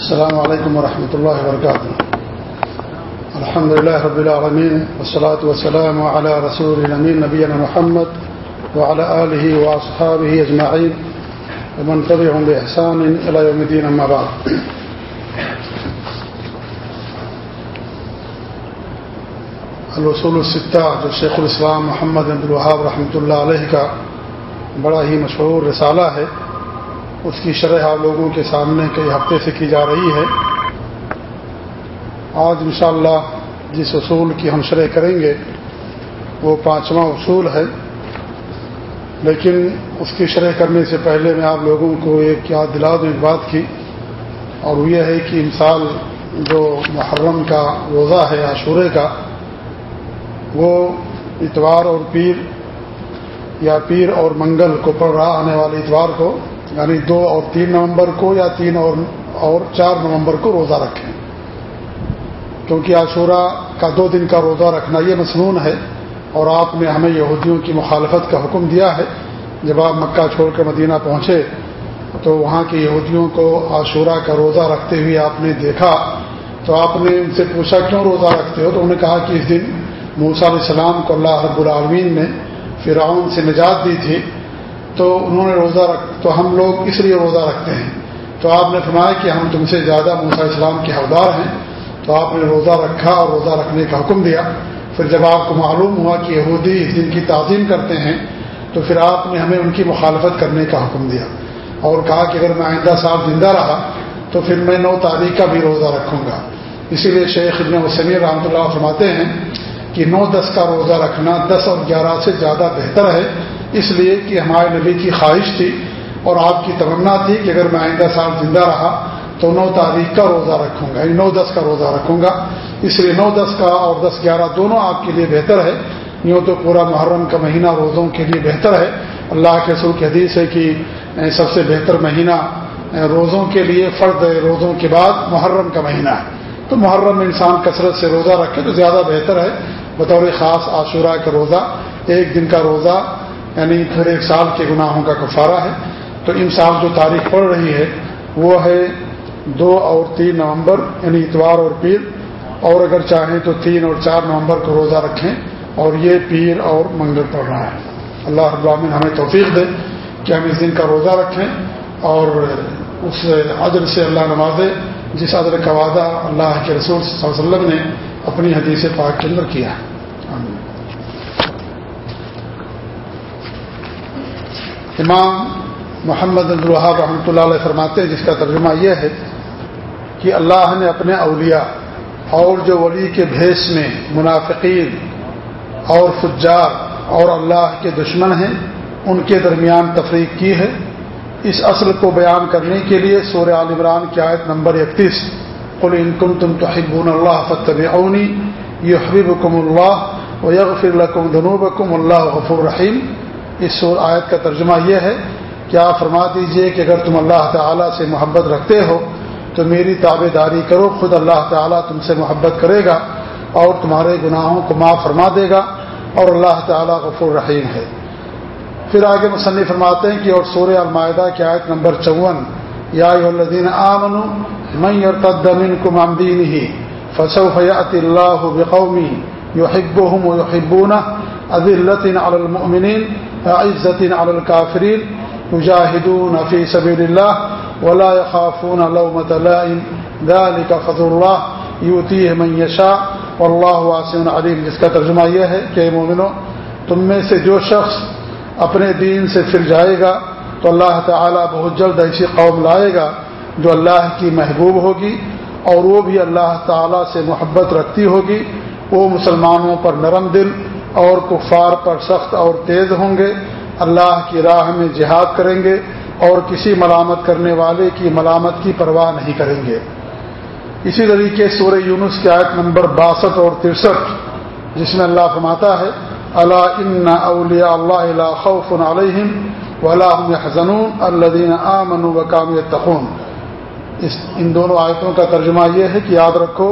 السلام علیکم ورحمۃ اللہ وبرکاتہ الحمد لله رب العالمين، والصلاة والسلام على رسول الأمين نبينا محمد وعلى آله وأصحابه أجمعين، ومن تبعهم بإحسان إلى يوم الدين أما بعد. الوصول الستہ جو شیخ الاسلام محمد عبد الوہاب رحمۃ اللہ علیہ کا بڑا ہی مشہور رسالہ ہے۔ اس کی شرح آپ لوگوں کے سامنے کئی ہفتے سے کی جا رہی ہے۔ آج انشاءاللہ جس اصول کی ہم شرح کریں گے، وہ پانچواں اصول ہے۔ لیکن اس کی شرح کرنے سے پہلے میں آپ لوگوں کو ایک یاد دلا دوں، ایک بات کی۔ اور وہ یہ ہے کہ انسان جو محرم کا روزہ ہے، عاشورے کا، وہ اتوار اور پیر یا پیر اور منگل کو پڑھ رہا آنے والے اتوار کو یعنی دو اور تین نومبر کو یا تین اور اور چار نومبر کو روزہ رکھیں۔ کیونکہ عاشورہ کا دو دن کا روزہ رکھنا یہ مصنون ہے اور آپ نے ہمیں یہودیوں کی مخالفت کا حکم دیا ہے۔ جب آپ مکہ چھوڑ کر مدینہ پہنچے تو وہاں کے یہودیوں کو عاشورہ کا روزہ رکھتے ہوئے آپ نے دیکھا۔ تو آپ نے ان سے پوچھا، کیوں روزہ رکھتے ہو؟ تو انہوں نے کہا کہ اس دن موسا علیہ السلام کو اللہ رب العالمین نے فرعون سے نجات دی تھی۔ تو انہوں نے روزہ رکھ تو ہم لوگ اس لیے روزہ رکھتے ہیں۔ تو آپ نے فرمایا کہ ہم تم سے زیادہ موسا اسلام کے حقدار ہیں۔ تو آپ نے روزہ رکھا اور روزہ رکھنے کا حکم دیا۔ پھر جب آپ کو معلوم ہوا کہ یہودی اس دن کی تعظیم کرتے ہیں، تو پھر آپ نے ہمیں ان کی مخالفت کرنے کا حکم دیا۔ اور کہا کہ اگر میں آئندہ صاحب زندہ رہا، تو پھر میں نو تاریخ کا بھی روزہ رکھوں گا۔ اسی لیے شیخ ابن وسمی رحمۃ اللہ فرماتے ہیں کہ نو دس کا روزہ رکھنا دس اور گیارہ سے زیادہ بہتر ہے۔ اس لیے کہ ہمارے نبی کی خواہش تھی اور آپ کی تمنا تھی کہ اگر میں آئندہ سال زندہ رہا تو نو تاریخ کا روزہ رکھوں گا یعنی نو دس کا روزہ رکھوں گا۔ اس لیے نو دس کا اور دس گیارہ دونوں آپ کے لیے بہتر ہے۔ یوں تو پورا محرم کا مہینہ روزوں کے لیے بہتر ہے۔ اللہ کے سر کی حدیث ہے کہ سب سے بہتر مہینہ روزوں کے لیے فرد روزوں کے بعد محرم کا مہینہ ہے۔ تو محرم میں انسان کثرت سے روزہ رکھے تو زیادہ بہتر ہے۔ بطور خاص عاشورہ کا روزہ، ایک دن کا روزہ یعنی پھر ایک سال کے گناہوں کا کفارہ ہے۔ تو ان سال جو تاریخ پڑ رہی ہے، وہ ہے دو اور تین نومبر یعنی اتوار اور پیر۔ اور اگر چاہیں تو تین اور چار نومبر کو روزہ رکھیں۔ اور یہ پیر اور منگل پڑ رہا ہے۔ اللہ ابراہین ہمیں توفیق دے کہ ہم اس دن کا روزہ رکھیں۔ اور اس عدل سے اللہ نوازے۔ جس عدل کا وعدہ اللہ کے رسول صلی اللہ علیہ وسلم نے اپنی حدیث پاک کے اندر کیا ہے۔ امام محمد الحاب رحمۃ اللہ علیہ فرماتے ہیں، جس کا ترجمہ یہ ہے کہ اللہ نے اپنے اولیاء اور جو ولی کے بھیس میں منافقین اور فجار اور اللہ کے دشمن ہیں، ان کے درمیان تفریق کی ہے۔ اس اصل کو بیان کرنے کے لیے سورہ عال عمران کی آیت نمبر اکتیس، قل ان کم تم تو اللہ فتب اونی یہ حبیب کم اللہ و یغفر الکم دنوب کم اللہ غفر رحیم۔ اس آیت کا ترجمہ یہ ہے کہ آپ فرما دیجیے کہ اگر تم اللہ تعالیٰ سے محبت رکھتے ہو، تو میری تابے داری کرو، خود اللہ تعالیٰ تم سے محبت کرے گا اور تمہارے گناہوں کو معاف فرما دے گا اور اللہ تعالیٰ غفور رحیم ہے۔ پھر آگے مصنف فرماتے ہیں کہ اور سورہ المائدہ کی آیت نمبر چون، یا الدین آمن میں اور تدمن کو مامدین ہی فصو فیات اللہ بقومی یو حب ہوں یو حبون عدالطین المؤمنین عزت علی الکافرین مجاہدون فی سبیل اللہ ولا يخافون لومۃ لائم. ذلك فضل اللہ یوتی من یشاء واللہ واسع علیم جس کا ترجمہ یہ ہے کہ مومنو، تم میں سے جو شخص اپنے دین سے پھر جائے گا، تو اللہ تعالی بہت جلد ایسی قوم لائے گا جو اللہ کی محبوب ہوگی اور وہ بھی اللہ تعالی سے محبت رکھتی ہوگی۔ وہ مسلمانوں پر نرم دل اور کفار پر سخت اور تیز ہوں گے، اللہ کی راہ میں جہاد کریں گے اور کسی ملامت کرنے والے کی ملامت کی پرواہ نہیں کریں گے۔ اسی طریقے سورہ یونس کی آیت نمبر باسٹھ اور ترسٹھ، جس میں اللہ فرماتا ہے اللہ ان اولیاء اللہ خوف علیہم ولاحم حضنون الدین آمن و کام تخون اس، ان دونوں آیتوں کا ترجمہ یہ ہے کہ یاد رکھو،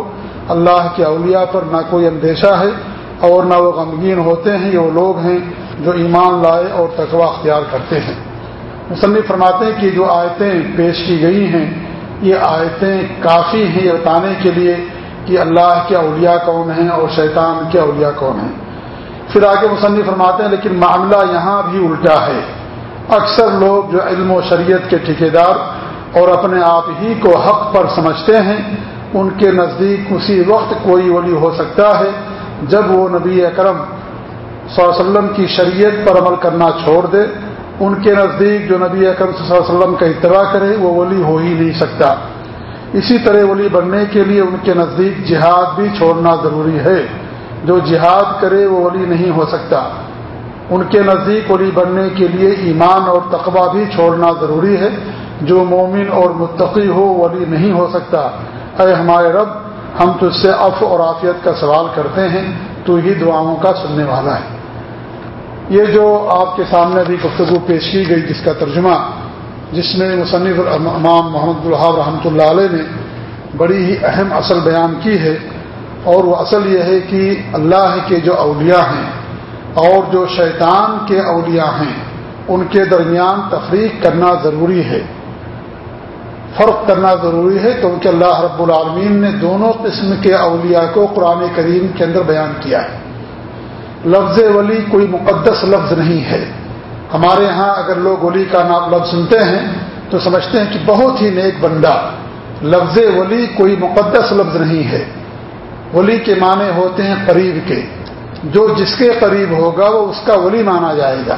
اللہ کے اولیاء پر نہ کوئی اندیشہ ہے اور نہ وہ غمگین ہوتے ہیں، یہ وہ لوگ ہیں جو ایمان لائے اور تقوا اختیار کرتے ہیں۔ مصنف فرماتے ہیں کہ جو آیتیں پیش کی گئی ہیں، یہ آیتیں کافی ہیں یہ بتانے کے لیے کہ اللہ کے اولیاء کون ہیں اور شیطان کے اولیاء کون ہیں۔ پھر آگے مصنف فرماتے ہیں، لیکن معاملہ یہاں بھی الٹا ہے۔ اکثر لوگ جو علم و شریعت کے ٹھیکیدار اور اپنے آپ ہی کو حق پر سمجھتے ہیں، ان کے نزدیک اسی وقت کوئی ولی ہو سکتا ہے جب وہ نبی اکرم صلی اللہ علیہ وسلم کی شریعت پر عمل کرنا چھوڑ دے، ان کے نزدیک جو نبی اکرم صلی اللہ علیہ وسلم کا اتباع کرے، وہ ولی ہو ہی نہیں سکتا۔ اسی طرح ولی بننے کے لیے ان کے نزدیک جہاد بھی چھوڑنا ضروری ہے۔ جو جہاد کرے، وہ ولی نہیں ہو سکتا۔ ان کے نزدیک ولی بننے کے لیے ایمان اور تقوی بھی چھوڑنا ضروری ہے۔ جو مومن اور متقی ہو، ولی نہیں ہو سکتا۔ اے ہمارے رب ہم تو اس سے اف اور عافیت کا سوال کرتے ہیں، تو ہی دعاؤں کا سننے والا ہے۔ یہ جو آپ کے سامنے ابھی گفتگو پیش کی گئی، جس کا ترجمہ، جس میں مصنف امام محمد الحاب رحمۃ اللہ علیہ نے بڑی ہی اہم اصل بیان کی ہے، اور وہ اصل یہ ہے کہ اللہ کے جو اولیاء ہیں اور جو شیطان کے اولیاء ہیں، ان کے درمیان تفریق کرنا ضروری ہے۔ فرق کرنا ضروری ہے، کیونکہ اللہ رب العالمین نے دونوں قسم کے اولیاء کو قرآن کریم کے اندر بیان کیا ہے۔ لفظ ولی کوئی مقدس لفظ نہیں ہے۔ ہمارے ہاں اگر لوگ ولی کا نام لفظ سنتے ہیں، تو سمجھتے ہیں کہ بہت ہی نیک بندہ۔ لفظ ولی کوئی مقدس لفظ نہیں ہے۔ ولی کے معنی ہوتے ہیں قریب کے۔ جو جس کے قریب ہوگا، وہ اس کا ولی مانا جائے گا۔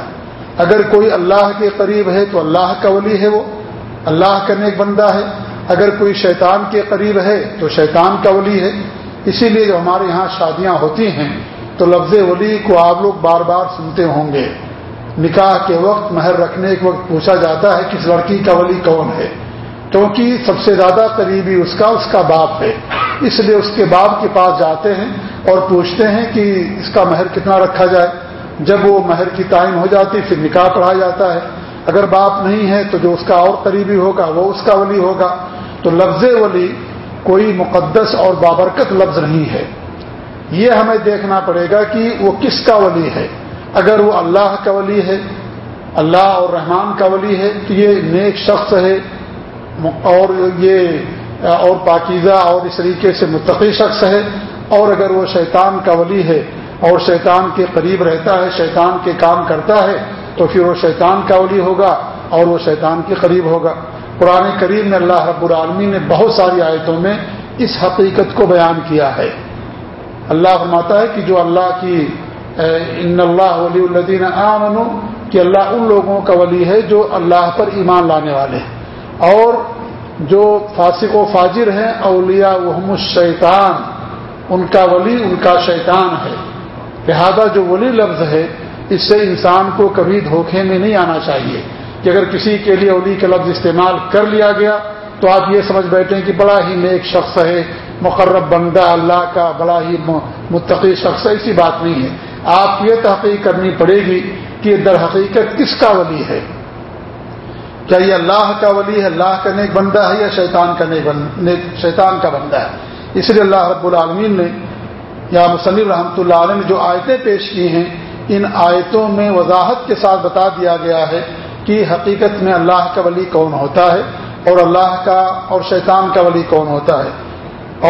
اگر کوئی اللہ کے قریب ہے، تو اللہ کا ولی ہے وہ۔ اللہ کا نیک بندہ ہے۔ اگر کوئی شیطان کے قریب ہے تو شیطان کا ولی ہے۔ اسی لیے جو ہمارے یہاں شادیاں ہوتی ہیں تو لفظ ولی کو آپ لوگ بار بار سنتے ہوں گے۔ نکاح کے وقت، مہر رکھنے کے وقت پوچھا جاتا ہے کہ اس لڑکی کا ولی کون ہے۔ کیونکہ سب سے زیادہ قریبی اس کا اس کا باپ ہے۔ اس لیے اس کے باپ کے پاس جاتے ہیں اور پوچھتے ہیں کہ اس کا مہر کتنا رکھا جائے۔ جب وہ مہر کی تعین ہو جاتی، پھر نکاح پڑھا جاتا ہے۔ اگر باپ نہیں ہے تو جو اس کا اور قریبی ہوگا وہ اس کا ولی ہوگا۔ تو لفظ ولی کوئی مقدس اور بابرکت لفظ نہیں ہے۔ یہ ہمیں دیکھنا پڑے گا کہ وہ کس کا ولی ہے۔ اگر وہ اللہ کا ولی ہے، اللہ اور رحمان کا ولی ہے، تو یہ نیک شخص ہے، اور یہ اور پاکیزہ اور اس طریقے سے متقی شخص ہے۔ اور اگر وہ شیطان کا ولی ہے اور شیطان کے قریب رہتا ہے، شیطان کے کام کرتا ہے تو پھر وہ شیطان کا ولی ہوگا اور وہ شیطان کے قریب ہوگا۔ قرآن کریم میں اللہ رب العالمین نے بہت ساری آیتوں میں اس حقیقت کو بیان کیا ہے۔ اللہ فرماتا ہے کہ جو اللہ کی ان اللہ ولی الدین عام کہ اللہ ان لوگوں کا ولی ہے جو اللہ پر ایمان لانے والے ہیں۔ اور جو فاسق و فاجر ہیں، اولیاء وہ شیطان ان کا ولی ان کا شیطان ہے۔ لہذا جو ولی لفظ ہے اس سے انسان کو کبھی دھوکے میں نہیں آنا چاہیے کہ اگر کسی کے لیے اولی کا لفظ استعمال کر لیا گیا تو آپ یہ سمجھ بیٹھے کہ بڑا ہی نیک شخص ہے، مقرب بندہ، اللہ کا بڑا ہی متقی شخص ہے، ایسی بات نہیں ہے۔ آپ یہ تحقیق کرنی پڑے گی کہ در حقیقت کس کا ولی ہے۔ کیا یہ اللہ کا ولی ہے؟ اللہ کا نیک بندہ ہے یا شیطان کا نیک شیطان کا بندہ ہے؟ اس لیے اللہ رب العالمین نے یا مصنف رحمۃ اللہ علیہ نے جو آیتیں پیش کی ہیں ان آیتوں میں وضاحت کے ساتھ بتا دیا گیا ہے کہ حقیقت میں اللہ کا ولی کون ہوتا ہے اور اللہ کا اور شیطان کا ولی کون ہوتا ہے۔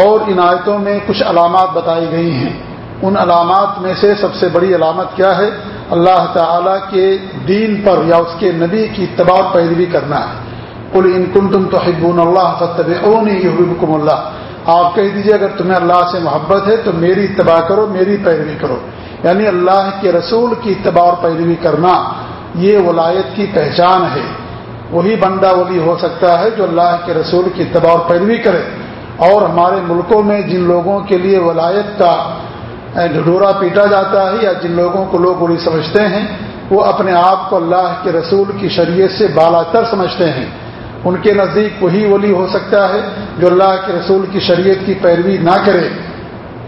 اور ان آیتوں میں کچھ علامات بتائی گئی ہیں۔ ان علامات میں سے سب سے بڑی علامت کیا ہے؟ اللہ تعالی کے دین پر یا اس کے نبی کی تباہ پیروی کرنا ہے۔ کل ان کن تم تو حبون اللہ فتب اللہ۔ آپ کہہ دیجیے اگر تمہیں اللہ سے محبت ہے تو میری اتباع کرو، میری پیروی کرو۔ یعنی اللہ کے رسول کی اتباع اور پیروی کرنا، یہ ولایت کی پہچان ہے۔ وہی بندہ ولی ہو سکتا ہے جو اللہ کے رسول کی اتباع اور پیروی کرے۔ اور ہمارے ملکوں میں جن لوگوں کے لیے ولایت کا ڈھڈورا پیٹا جاتا ہے یا جن لوگوں کو لوگ بری سمجھتے ہیں، وہ اپنے آپ کو اللہ کے رسول کی شریعت سے بالا تر سمجھتے ہیں۔ ان کے نزدیک وہی ولی ہو سکتا ہے جو اللہ کے رسول کی شریعت کی پیروی نہ کرے۔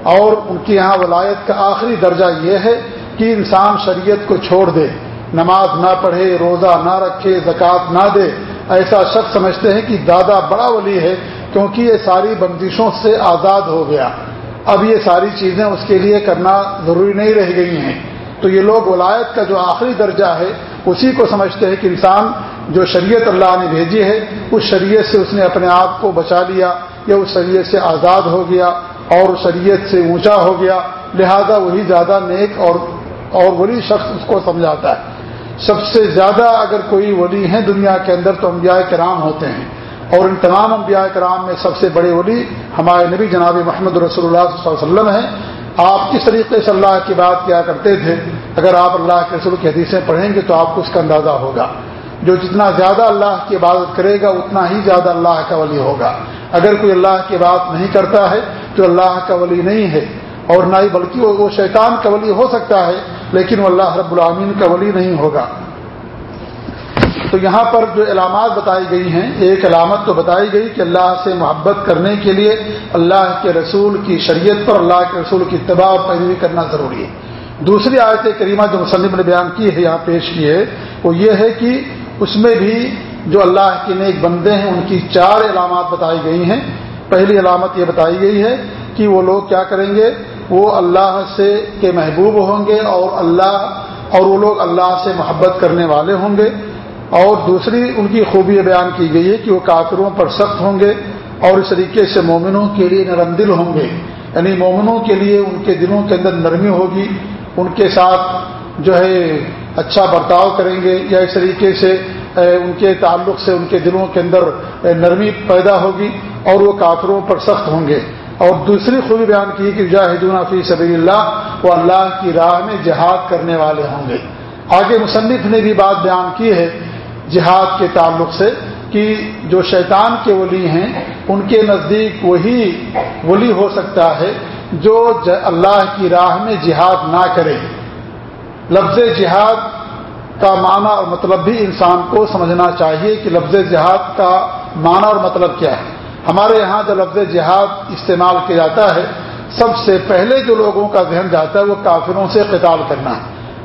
اور ان کی یہاں ولایت کا آخری درجہ یہ ہے کہ انسان شریعت کو چھوڑ دے، نماز نہ پڑھے، روزہ نہ رکھے، زکوٰۃ نہ دے۔ ایسا شخص سمجھتے ہیں کہ دادا بڑا ولی ہے کیونکہ یہ ساری بندشوں سے آزاد ہو گیا۔ اب یہ ساری چیزیں اس کے لیے کرنا ضروری نہیں رہ گئی ہیں۔ تو یہ لوگ ولایت کا جو آخری درجہ ہے، اسی کو سمجھتے ہیں کہ انسان جو شریعت اللہ نے بھیجی ہے، اس شریعت سے اس نے اپنے آپ کو بچا لیا یا اس شریعت سے آزاد ہو گیا۔ اور شریعت سے اونچا ہو گیا، لہذا وہی زیادہ نیک اور اور ولی شخص اس کو سمجھاتا ہے۔ سب سے زیادہ اگر کوئی ولی ہیں دنیا کے اندر تو انبیاء کرام ہوتے ہیں۔ اور ان تمام انبیاء کرام میں سب سے بڑے ولی ہمارے نبی جناب محمد رسول اللہ صلی اللہ علیہ وسلم ہیں۔ آپ کس طریقے سے اللہ کی بات کیا کرتے تھے؟ اگر آپ اللہ کے رسول کی حدیثیں پڑھیں گے تو آپ کو اس کا اندازہ ہوگا۔ جو جتنا زیادہ اللہ کی عبادت کرے گا، اتنا ہی زیادہ اللہ کا ولی ہوگا۔ اگر کوئی اللہ کی بات نہیں کرتا ہے تو اللہ کا ولی نہیں ہے اور نہ ہی بلکہ وہ شیطان کا ولی ہو سکتا ہے، لیکن وہ اللہ رب العامین کا ولی نہیں ہوگا۔ تو یہاں پر جو علامات بتائی گئی ہیں، ایک علامت تو بتائی گئی کہ اللہ سے محبت کرنے کے لیے اللہ کے رسول کی شریعت پر اللہ کے رسول کی اتباع اور پیروی کرنا ضروری ہے۔ دوسری آیت کریمہ جو مصنف نے بیان کی ہے، یہاں پیش کی ہے، وہ یہ ہے کہ اس میں بھی جو اللہ کے نیک بندے ہیں، ان کی چار علامات بتائی گئی ہیں۔ پہلی علامت یہ بتائی گئی ہے کہ وہ لوگ کیا کریں گے؟ وہ اللہ سے کے محبوب ہوں گے اور اللہ اور وہ لوگ اللہ سے محبت کرنے والے ہوں گے اور دوسری ان کی خوبی بیان کی گئی ہے کہ وہ کافروں پر سخت ہوں گے اور اس طریقے سے مومنوں کے لیے نرم دل ہوں گے۔ یعنی مومنوں کے لیے ان کے دلوں کے اندر نرمی ہوگی، ان کے ساتھ جو ہے اچھا برتاؤ کریں گے یا اس طریقے سے ان کے تعلق سے، ان کے دلوں کے اندر نرمی پیدا ہوگی اور وہ کافروں پر سخت ہوں گے۔ اور دوسری خوبی بیان کی کہ جاہدون فی سبیل اللہ وہ اللہ کی راہ میں جہاد کرنے والے ہوں گے۔ آگے مصنف نے بھی بات بیان کی ہے جہاد کے تعلق سے کہ جو شیطان کے ولی ہیں، ان کے نزدیک وہی ولی ہو سکتا ہے جو اللہ کی راہ میں جہاد نہ کرے۔ لفظ جہاد کا معنی اور مطلب بھی انسان کو سمجھنا چاہیے کہ لفظ جہاد کا معنی اور مطلب کیا ہے۔ ہمارے یہاں جو لفظ جہاد استعمال کیا جاتا ہے، سب سے پہلے جو لوگوں کا ذہن جاتا ہے وہ کافروں سے قتال کرنا ہے۔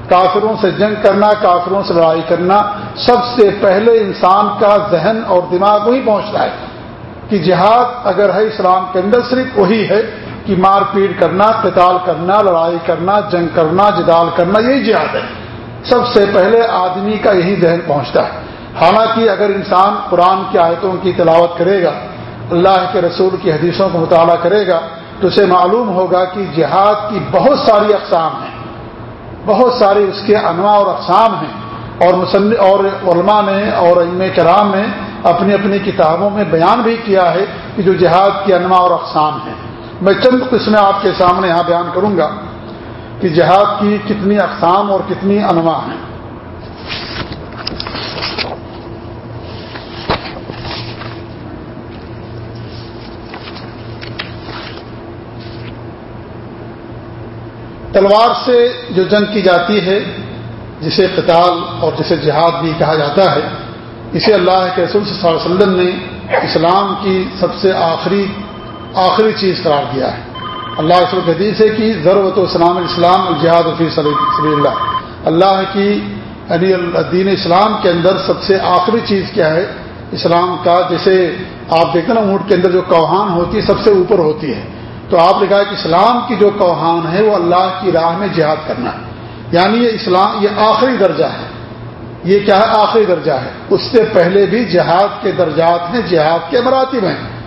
کافروں سے جنگ کرنا، کافروں سے لڑائی کرنا، سب سے پہلے انسان کا ذہن اور دماغ وہی پہنچتا ہے کہ جہاد اگر ہے اسلام کے اندر صرف وہی ہے کہ مار پیٹ کرنا، قتال کرنا، لڑائی کرنا، جنگ کرنا، جدال کرنا، یہی جہاد ہے۔ سب سے پہلے آدمی کا یہی ذہن پہنچتا ہے۔ حالانکہ اگر انسان قرآن کی آیتوں کی تلاوت کرے گا، اللہ کے رسول کی حدیثوں کو مطالعہ کرے گا، تو اسے معلوم ہوگا کہ جہاد کی بہت ساری اقسام ہیں۔ بہت سارے اس کے انواع اور اقسام ہیں۔ اور مصنف اور علماء نے اور علم کرام نے اپنی اپنی کتابوں میں بیان بھی کیا ہے کہ جو جہاد کی انواع اور اقسام ہیں۔ میں چند قسمیں آپ کے سامنے یہاں بیان کروں گا۔ کہ جہاد کی کتنی اقسام اور کتنی انواع ہیں۔ تلوار سے جو جنگ کی جاتی ہے، جسے قتال اور جسے جہاد بھی کہا جاتا ہے، اسے اللہ کے رسول صلی اللہ علیہ وسلم نے اسلام کی سب سے آخری آخری چیز قرار دیا ہے۔ اللہ رسول حدیث ہے کہ ضرورت و اسلام الاسلام الجہاد وفی صلی اللہ۔ اللہ کی یعنی دین اسلام کے اندر سب سے آخری چیز کیا ہے؟ اسلام کا جیسے آپ دیکھتے نا اونٹ کے اندر جو کوہان ہوتی ہے، سب سے اوپر ہوتی ہے۔ تو آپ نے کہا کہ اسلام کی جو کوہان ہے، وہ اللہ کی راہ میں جہاد کرنا ہے۔ یعنی یہ اسلام یہ آخری درجہ ہے۔ یہ کیا ہے؟ آخری درجہ ہے۔ اس سے پہلے بھی جہاد کے درجات ہیں، جہاد کے مراتب ہیں۔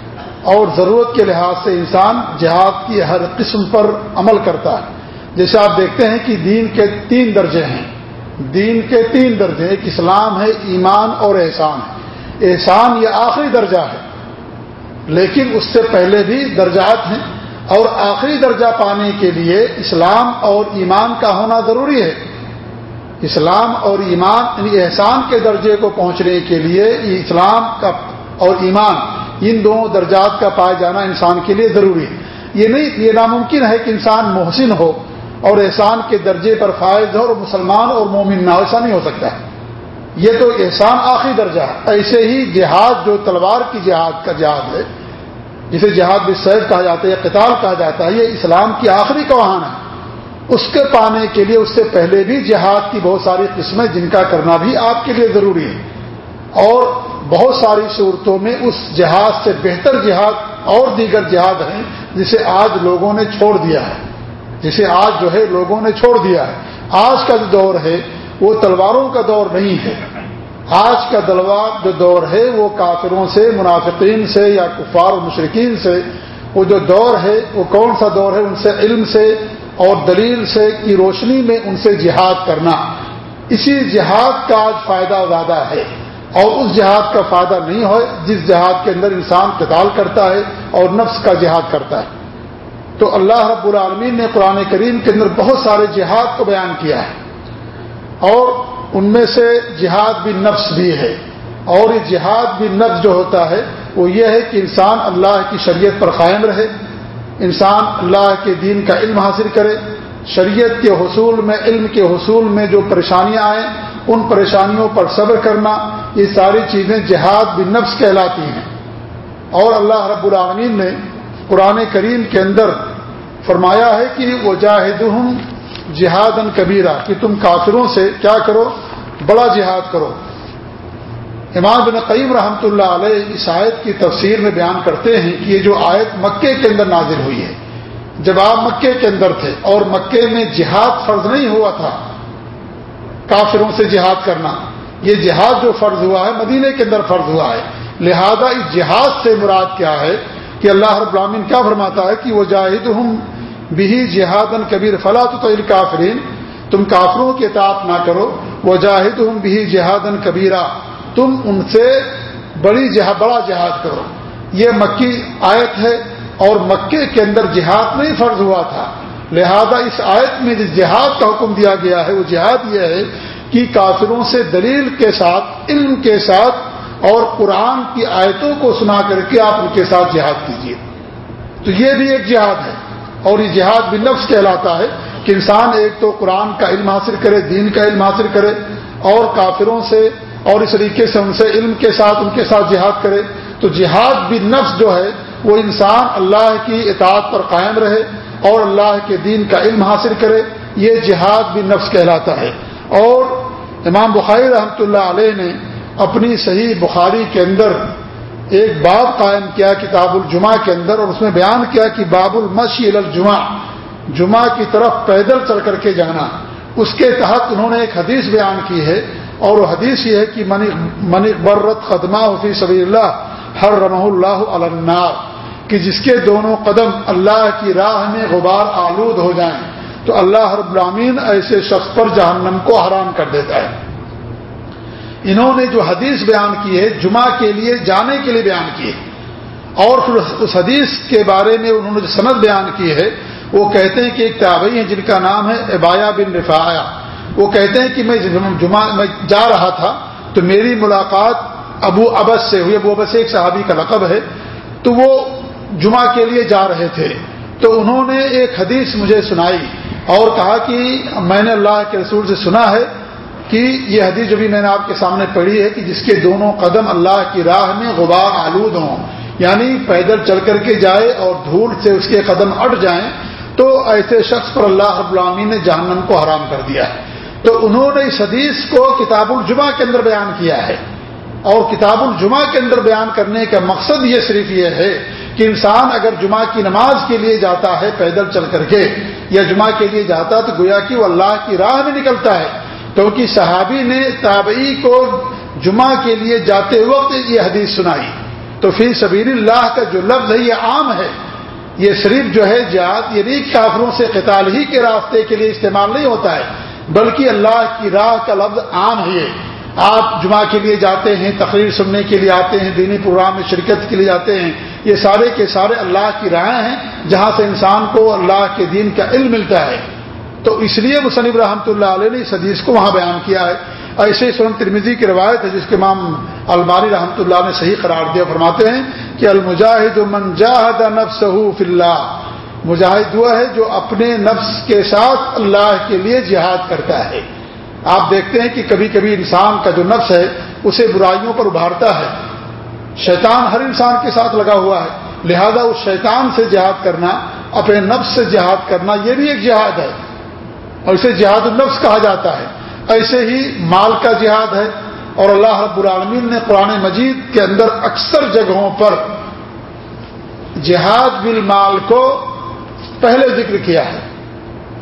اور ضرورت کے لحاظ سے انسان جہاد کی ہر قسم پر عمل کرتا ہے۔ جیسے آپ دیکھتے ہیں کہ دین کے تین درجے ہیں۔ دین کے تین درجے، ایک اسلام ہے، ایمان اور احسان ہے۔ احسان یہ آخری درجہ ہے، لیکن اس سے پہلے بھی درجات ہیں۔ اور آخری درجہ پانے کے لیے اسلام اور ایمان کا ہونا ضروری ہے۔ اسلام اور ایمان یعنی احسان کے درجے کو پہنچنے کے لیے اسلام کا اور ایمان ان دونوں درجات کا پائے جانا انسان کے لیے ضروری ہے۔ یہ نہیں، یہ ناممکن ہے کہ انسان محسن ہو اور احسان کے درجے پر فائز ہو اور مسلمان اور مومن نہ ایسا نہیں ہو سکتا۔ ہے یہ تو احسان آخری درجہ ہے۔ ایسے ہی جہاد، جو تلوار کی جہاد کا جہاد ہے، جسے جہاد سیف کہا جاتا ہے یا قتال کہا جاتا ہے، یہ اسلام کی آخری کوہان ہے اس کے پانے کے لیے، اس سے پہلے بھی جہاد کی بہت ساری قسمیں جن کا کرنا بھی آپ کے لیے ضروری ہے۔ اور بہت ساری صورتوں میں اس جہاد سے بہتر جہاد اور دیگر جہاد ہیں جسے آج لوگوں نے چھوڑ دیا ہے۔ جسے آج جو ہے لوگوں نے چھوڑ دیا ہے۔ آج کا جو دور ہے وہ تلواروں کا دور نہیں ہے۔ آج کا دلوا جو دور ہے وہ کافروں سے، منافقین سے یا کفار مشرقین سے۔ وہ جو دور ہے وہ کون سا دور ہے؟ ان سے علم سے اور دلیل سے کی روشنی میں ان سے جہاد کرنا۔ اسی جہاد کا آج فائدہ زیادہ ہے۔ اور اس جہاد کا فائدہ نہیں ہو جس جہاد کے اندر انسان قتال کرتا ہے اور نفس کا جہاد کرتا ہے۔ تو اللہ رب العالمین نے قرآن کریم کے اندر بہت سارے جہاد کو بیان کیا ہے۔ اور ان میں سے جہاد بھی نفس بھی ہے۔ اور یہ جہاد بھی نفس جو ہوتا ہے وہ یہ ہے کہ انسان اللہ کی شریعت پر قائم رہے، انسان اللہ کے دین کا علم حاصل کرے، شریعت کے حصول میں، علم کے حصول میں جو پریشانیاں آئیں، ان پریشانیوں پر صبر کرنا یہ ساری چیزیں جہاد بھی نفس کہلاتی ہیں۔ اور اللہ رب العالمین نے قرآن کریم کے اندر فرمایا ہے کہ وہ جاہد جہاد ان کبیرہ کہ تم کافروں سے کیا کرو؟ بڑا جہاد کرو۔ امام بن قیم رحمۃ اللہ علیہ اس آیت کی تفسیر میں بیان کرتے ہیں کہ یہ جو آیت مکے کے اندر نازل ہوئی ہے، جب آپ مکے کے اندر تھے اور مکے میں جہاد فرض نہیں ہوا تھا کافروں سے جہاد کرنا یہ جہاد جو فرض ہوا ہے مدینے کے اندر فرض ہوا ہے۔ لہذا اس جہاد سے مراد کیا ہے کہ اللہ رب العالمین کیا فرماتا ہے کہ وہ جاہد ہوں بھی جہاد کبیر فلاں تو کافرین تم کافروں کی اطاعت نہ کرو۔ وہ جاہد ہوں بھی جہاد کبیرہ تم ان سے بڑی جہاد بڑا جہاد کرو۔ یہ مکی آیت ہے اور مکے کے اندر جہاد نہیں فرض ہوا تھا۔ لہذا اس آیت میں جس جہاد کا حکم دیا گیا ہے، وہ جہاد یہ ہے کہ کافروں سے دلیل کے ساتھ، علم کے ساتھ اور قرآن کی آیتوں کو سنا کر کے آپ ان کے ساتھ جہاد کیجیے تو یہ بھی ایک جہاد ہے۔ اور یہ جہاد بھی نفس کہلاتا ہے کہ انسان ایک تو قرآن کا علم حاصل کرے، دین کا علم حاصل کرے، اور کافروں سے اور اس طریقے سے ان سے علم کے ساتھ، ان کے ساتھ جہاد کرے۔ تو جہاد بھی نفس جو ہے، وہ انسان اللہ کی اطاعت پر قائم رہے اور اللہ کے دین کا علم حاصل کرے۔ یہ جہاد بھی نفس کہلاتا ہے۔ اور امام بخاری رحمۃ اللہ علیہ نے اپنی صحیح بخاری کے اندر ایک باب قائم کیا کتاب الجمہ کے اندر اور اس میں بیان کیا کہ باب المشی الجمعہ، جمعہ کی طرف پیدل چل کر کے جانا۔ اس کے تحت انہوں نے ایک حدیث بیان کی ہے اور وہ حدیث یہ ہے کہ منی برت خدمہ حفیظ صبی اللہ ہر رمح اللہ النار، کہ جس کے دونوں قدم اللہ کی راہ میں غبار آلود ہو جائیں۔ تو اللہ رب العامین ایسے شخص پر جہنم کو حرام کر دیتا ہے۔ انہوں نے جو حدیث بیان کی ہے، جمعہ کے لیے، جانے کے لیے بیان کی ہے۔ اور پھر اس حدیث کے بارے میں انہوں نے جو سند بیان کی ہے، وہ کہتے ہیں کہ ایک تابعی ہیں جن کا نام ہے ابایا بن رفایا وہ کہتے ہیں کہ میں جمعہ میں جا رہا تھا، تو میری ملاقات ابو ابس سے ہوئی۔ ابو ابس ایک صحابی کا لقب ہے۔ تو وہ جمعہ کے لیے جا رہے تھے۔ تو انہوں نے ایک حدیث مجھے سنائی اور کہا کہ میں نے اللہ کے رسول سے سنا ہے کہ یہ حدیث جو بھی میں نے آپ کے سامنے پڑھی ہے کہ جس کے دونوں قدم اللہ کی راہ میں غبار آلود ہوں یعنی پیدل چل کر کے جائے اور دھول سے اس کے قدم اٹ جائیں، تو ایسے شخص پر اللہ رب العامی نے جہنم کو حرام کر دیا ہے۔ تو انہوں نے اس حدیث کو کتاب الجمہ کے اندر بیان کیا ہے۔ اور کتاب الجمہ کے اندر بیان کرنے کا مقصد یہ صرف یہ ہے کہ انسان اگر جمعہ کی نماز کے لیے جاتا ہے پیدل چل کر کے یا جمعہ کے لیے جاتا تو گویا کہ وہ اللہ کی راہ میں نکلتا ہے۔ کیونکہ صحابی نے تابعی کو جمعہ کے لیے جاتے وقت یہ حدیث سنائی۔ تو پھر سبیر اللہ کا جو لفظ ہے یہ عام ہے۔ یہ صرف جو ہے جہاد، یہ کافروں سے قتال ہی کے راستے کے لیے استعمال نہیں ہوتا ہے، بلکہ اللہ کی راہ کا لفظ عام ہے آپ جمعہ کے لیے جاتے ہیں، تقریر سننے کے لیے آتے ہیں، دینی پروگرام میں شرکت کے لیے جاتے ہیں یہ سارے کے سارے اللہ کی راہیں ہیں، جہاں سے انسان کو اللہ کے دین کا علم ملتا ہے۔ تو اس لیے مصنف رحمۃ اللہ علیہ نے اس حدیث کو وہاں بیان کیا ہے۔ ایسے سورن ترمیزی کی روایت ہے، جس کے امام الماری رحمۃ اللہ نے صحیح قرار دیا۔ فرماتے ہیں کہ المجاہد من جاہد نفس فی اللہ۔ مجاہد ہوا ہے جو اپنے نفس کے ساتھ اللہ کے لیے جہاد کرتا ہے۔ آپ دیکھتے ہیں کہ کبھی کبھی انسان کا جو نفس ہے، اسے برائیوں پر ابھارتا ہے۔ شیطان ہر انسان کے ساتھ لگا ہوا ہے۔ لہذا اس شیطان سے جہاد کرنا، اپنے نفس سے جہاد کرنا یہ بھی ایک جہاد ہے۔ اور اسے جہاد النفس کہا جاتا ہے۔ ایسے ہی مال کا جہاد ہے۔ اور اللہ رب العالمین نے قرآن مجید کے اندر اکثر جگہوں پر جہاد بالمال کو پہلے ذکر کیا ہے۔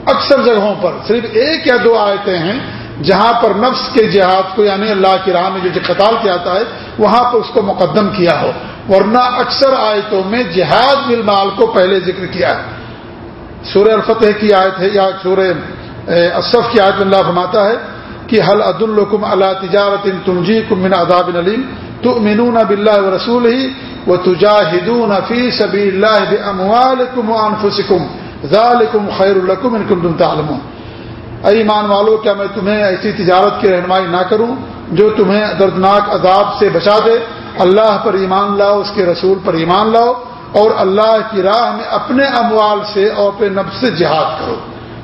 اکثر جگہوں پر صرف ایک یا دو آیتیں ہیں جہاں پر نفس کے جہاد کو یعنی اللہ کی راہ میں جو قتال کیا جاتا ہے وہاں پر اس کو مقدم کیا ہو۔ ورنہ اکثر آیتوں میں جہاد بل مال کو پہلے ذکر کیا ہے۔ سورہ الفتح کی آیت ہے یا سورہ اصف کی آیت اللہ فرماتا ہے کہ حل عد الکم اللہ تجارت تنجی کم من عذاب علیم تو منون اب اللہ رسول ہی وہ تجاہدون فی سبی اللہ اموال کم انفسکم ذالکم خیر الکم ان کم تم تعلمون۔ اے ایمان والو، کیا میں تمہیں ایسی تجارت کی رہنمائی نہ کروں جو تمہیں دردناک عذاب سے بچا دے؟ اللہ پر ایمان لاؤ، اس کے رسول پر ایمان لاؤ اور اللہ کی راہ میں اپنے اموال سے اور اپنے نفس سے جہاد کرو۔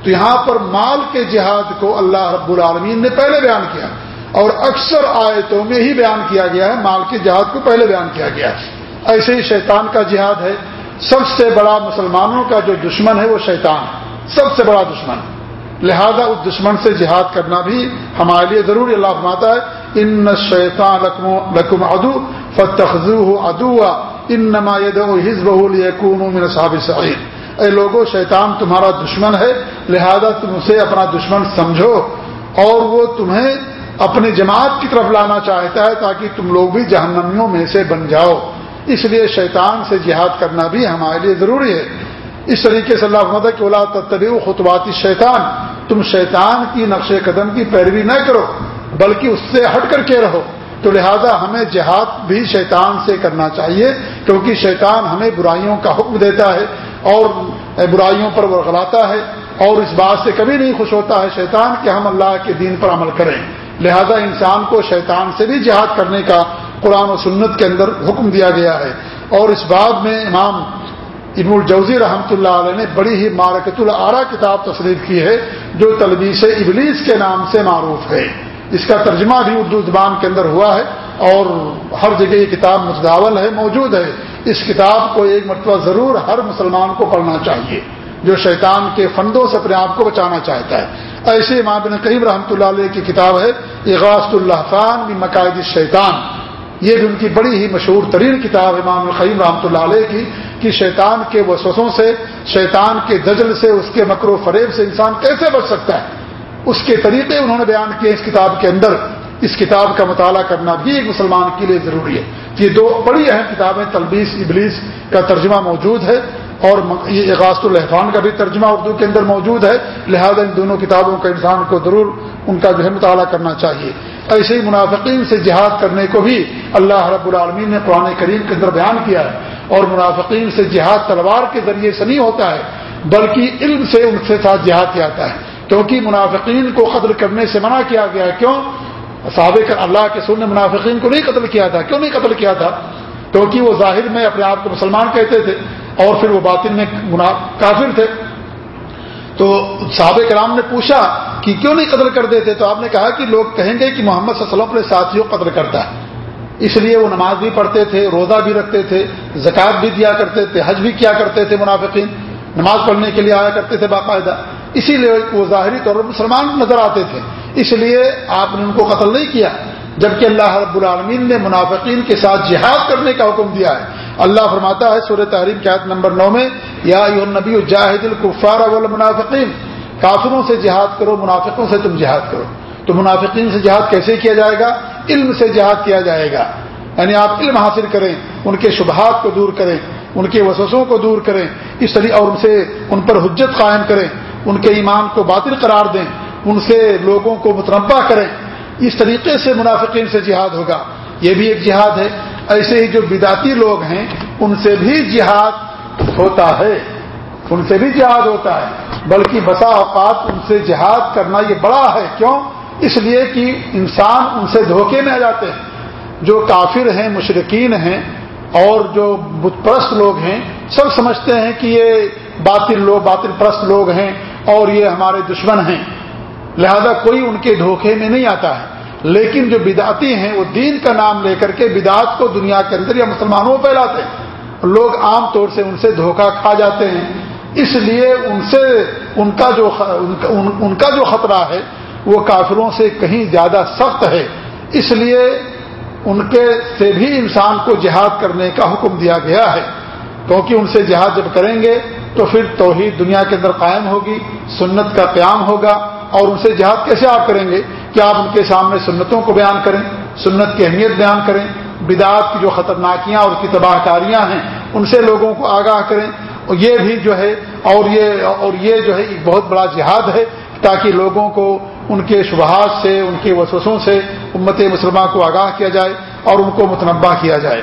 تو یہاں پر مال کے جہاد کو اللہ رب العالمین نے پہلے بیان کیا اور اکثر آیتوں میں ہی بیان کیا گیا ہے، مال کے جہاد کو پہلے بیان کیا گیا ہے۔ ایسے ہی شیطان کا جہاد ہے۔ سب سے بڑا مسلمانوں کا جو دشمن ہے وہ شیطان، سب سے بڑا دشمن۔ ہے لہذا اس دشمن سے جہاد کرنا بھی ہمارے لیے ضروری اللہ فرماتا ہے ان شیطان لکم ادو فتخو ادو ان نمایت من صحاب سعید اے لوگوں شیطان تمہارا دشمن ہے، لہذا تم اسے اپنا دشمن سمجھو اور وہ تمہیں اپنی جماعت کی طرف لانا چاہتا ہے تاکہ تم لوگ بھی جہنمیوں میں سے بن جاؤ۔ اس لیے شیطان سے جہاد کرنا بھی ہمارے لیے ضروری ہے۔ اس طریقے سے اللہ کہ اولا تبی خطباتی شیطان تم شیطان کی، نقش قدم کی پیروی نہ کرو، بلکہ اس سے ہٹ کر کے رہو۔ تو لہذا ہمیں جہاد بھی شیطان سے کرنا چاہیے، کیونکہ شیطان ہمیں برائیوں کا حکم دیتا ہے اور برائیوں پر ورغلاتا ہے۔ اور اس بات سے کبھی نہیں خوش ہوتا ہے شیطان کہ ہم اللہ کے دین پر عمل کریں۔ لہذا انسان کو شیطان سے بھی جہاد کرنے کا قرآن و سنت کے اندر حکم دیا گیا ہے۔ اور اس بات میں امام ابن الجوزی رحمۃ اللہ علیہ نے بڑی ہی مارکت العرا کتاب تصریف کی ہے، جو تلبیس ابلیس کے نام سے معروف ہے۔ اس کا ترجمہ بھی اردو زبان کے اندر ہوا ہے اور ہر جگہ یہ کتاب متداول ہے، موجود ہے۔ اس کتاب کو ایک مرتبہ ضرور ہر مسلمان کو پڑھنا چاہیے، جو شیطان کے فندوں سے اپنے آپ کو بچانا چاہتا ہے۔ ایسے امام بن قیم رحمۃ اللہ علیہ کی کتاب ہے اغاثت اللہ خان مقاعد شیطان یہ بھی ان کی بڑی ہی مشہور ترین کتاب امام القیم رحمۃ اللہ علیہ کی۔ کہ شیطان کے وسوسوں سے، شیطان کے دجل سے، اس کے مکر و فریب سے انسان کیسے بچ سکتا ہے؟ اس کے طریقے انہوں نے بیان کیے اس کتاب کے اندر۔ اس کتاب کا مطالعہ کرنا بھی ایک مسلمان کے لیے ضروری ہے۔ یہ دو بڑی اہم کتابیں، تلبیس ابلیس کا ترجمہ موجود ہے اور یہ اغاثت الحفان کا بھی ترجمہ اردو کے اندر موجود ہے۔ لہذا ان دونوں کتابوں کا انسان کو ضرور ان کا جو ہے مطالعہ کرنا چاہیے۔ ایسے ہی منافقین سے جہاد کرنے کو بھی اللہ رب العالمین نے قرآن کریم کے اندر بیان کیا ہے۔ اور منافقین سے جہاد تلوار کے ذریعے سے نہیں ہوتا ہے، بلکہ علم سے ان کے ساتھ جہاد کیا جاتا ہے۔ کیونکہ منافقین کو قتل کرنے سے منع کیا گیا کیوں؟ صحابہ اللہ کے سن نے منافقین کو نہیں قتل کیا تھا۔ کیوں نہیں قتل کیا تھا؟ کیونکہ وہ ظاہر میں اپنے آپ کو مسلمان کہتے تھے اور پھر وہ باطن میں کافر تھے۔ تو صحابہ کرام نے پوچھا کہ کیوں نہیں قتل کر دیتے؟ تو آپ نے کہا کہ لوگ کہیں گے کہ محمد صلی اللہ علیہ وسلم اپنے ساتھیوں قتل کرتا ہے۔ اس لیے وہ نماز بھی پڑھتے تھے، روزہ بھی رکھتے تھے، زکوٰۃ بھی دیا کرتے تھے، حج بھی کیا کرتے تھے منافقین، نماز پڑھنے کے لیے آیا کرتے تھے باقاعدہ۔ اسی لیے وہ ظاہری طور پر مسلمان نظر آتے تھے۔ اس لیے آپ نے ان کو قتل نہیں کیا، جبکہ اللہ رب العالمین نے منافقین کے ساتھ جہاد کرنے کا حکم دیا ہے۔ اللہ فرماتا ہے سورہ تحریم کی عادت نمبر نو میں، یا نبی جاہد القفار منافقین کافروں سے جہاد کرو، منافقوں سے تم جہاد کرو۔ تو منافقین سے جہاد کیسے کیا جائے گا؟ علم سے جہاد کیا جائے گا۔ یعنی آپ علم حاصل کریں، ان کے شبہات کو دور کریں، ان کے وسوسوں کو دور کریں، اس طریقے اور ان سے، ان پر حجت قائم کریں، ان کے ایمان کو باطل قرار دیں، ان سے لوگوں کو متربع کریں۔ اس طریقے سے منافقین سے جہاد ہوگا۔ یہ بھی ایک جہاد ہے۔ ایسے ہی جو بداتی لوگ ہیں، ان سے بھی جہاد ہوتا ہے۔ ان سے بھی جہاد ہوتا ہے۔ بلکہ بسا اوقات ان سے جہاد کرنا یہ بڑا ہے۔ کیوں؟ اس لیے کہ انسان ان سے دھوکے میں آ جاتے ہیں۔ جو کافر ہیں مشرقین ہیں، اور جو بت پرست لوگ ہیں، سب سمجھتے ہیں کہ یہ باطل لوگ، باطل پرست لوگ ہیں، اور یہ ہمارے دشمن ہیں۔ لہذا کوئی ان کے دھوکے میں نہیں آتا ہے۔ لیکن جو بدعتی ہیں، وہ دین کا نام لے کر کے بدعت کو دنیا کے اندر یا مسلمانوں کو پھیلاتے ہیں۔ لوگ عام طور سے ان سے دھوکہ کھا جاتے ہیں۔ اس لیے ان سے، ان کا جو ان کا جو خطرہ ہے وہ کافروں سے کہیں زیادہ سخت ہے۔ اس لیے ان کے سے بھی انسان کو جہاد کرنے کا حکم دیا گیا ہے۔ کیونکہ ان سے جہاد جب کریں گے تو پھر توحید دنیا کے اندر قائم ہوگی، سنت کا قیام ہوگا۔ اور ان سے جہاد کیسے آپ کریں گے؟ کہ آپ ان کے سامنے سنتوں کو بیان کریں؟ سنت کی اہمیت بیان کریں؟ بدعات کی جو خطرناکیاں اور کی تباہ کاریاں ہیں، ان سے لوگوں کو آگاہ کریں۔ اور یہ بھی جو ہے، اور یہ اور یہ جو ہے، ایک بہت بڑا جہاد ہے تاکہ لوگوں کو ان کے شبہات سے، ان کے وسوسوں سے امت مسلمہ کو آگاہ کیا جائے اور ان کو متنبع کیا جائے۔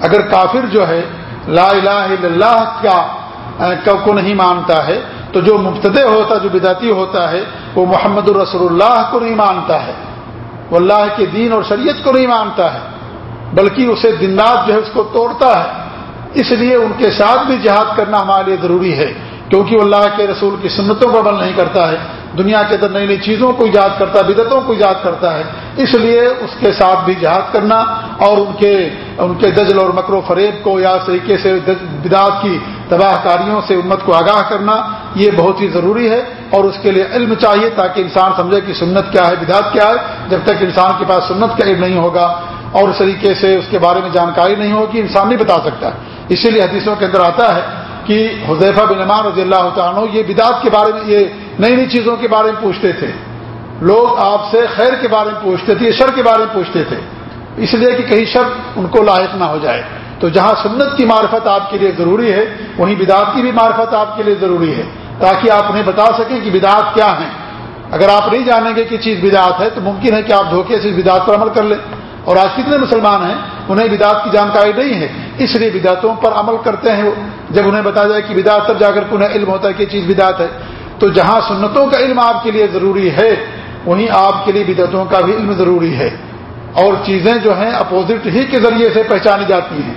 اگر کافر جو ہے لا الہ الا اللہ کا کو نہیں مانتا ہے، تو جو مبتدے ہوتا، جو بدعتی ہوتا ہے، وہ محمد الرسول اللہ کو نہیں مانتا ہے۔ وہ اللہ کے دین اور شریعت کو نہیں مانتا ہے، بلکہ اسے دن رات جو ہے اس کو توڑتا ہے۔ اس لیے ان کے ساتھ بھی جہاد کرنا ہمارے لیے ضروری ہے، کیونکہ وہ اللہ کے رسول کی سنتوں پر عمل نہیں کرتا ہے۔ دنیا کے اندر نئی نئی چیزوں کو ایجاد کرتا ہے بدتوں کو ایجاد کرتا ہے۔ اس لیے اس کے ساتھ بھی جہاد کرنا اور ان کے ان کے دجل اور مکر و فریب کو یا طریقے سے بدعت کی تباہ کاریوں سے امت کو آگاہ کرنا، یہ بہت ہی ضروری ہے۔ اور اس کے لیے علم چاہیے تاکہ انسان سمجھے کہ سنت کیا ہے، بدعت کیا ہے۔ جب تک انسان کے پاس سنت کا علم نہیں ہوگا اور اس طریقے سے اس کے بارے میں جانکاری نہیں ہوگی، انسان نہیں بتا سکتا۔ اسی لیے حدیثوں کے اندر آتا ہے کہ حضیفہ بن امان رضی اللہ تعالیٰ یہ بدعت کے بارے میں یہ نئی نئی چیزوں کے بارے میں پوچھتے تھے۔ لوگ آپ سے خیر کے بارے میں پوچھتے تھے شر کے بارے میں پوچھتے تھے۔ اس لیے کہ کہیں شر ان کو لاحق نہ ہو جائے۔ تو جہاں سنت کی معرفت آپ کے لیے ضروری ہے، وہیں بدعت کی بھی معرفت آپ کے لیے ضروری ہے۔ تاکہ آپ انہیں بتا سکیں کہ بدعت کیا ہیں۔ اگر آپ نہیں جانیں گے کہ چیز بدعت ہے، تو ممکن ہے کہ آپ دھوکے سے اس بدعت پر عمل کر لیں۔ اور آج کتنے مسلمان ہیں انہیں بدعت کی جانکاری نہیں ہے۔ اس لیے بدعتوں پر عمل کرتے ہیں۔ جب انہیں بتایا جائے کہ بدعت تب جا کر انہیں علم ہوتا ہے کہ چیز بدعت ہے۔ تو جہاں سنتوں کا علم آپ کے لیے ضروری ہے وہیں آپ کے لیے بدعتوں کا بھی علم ضروری ہے۔ اور چیزیں جو ہیں اپوزٹ ہی کے ذریعے سے پہچانی جاتی ہیں۔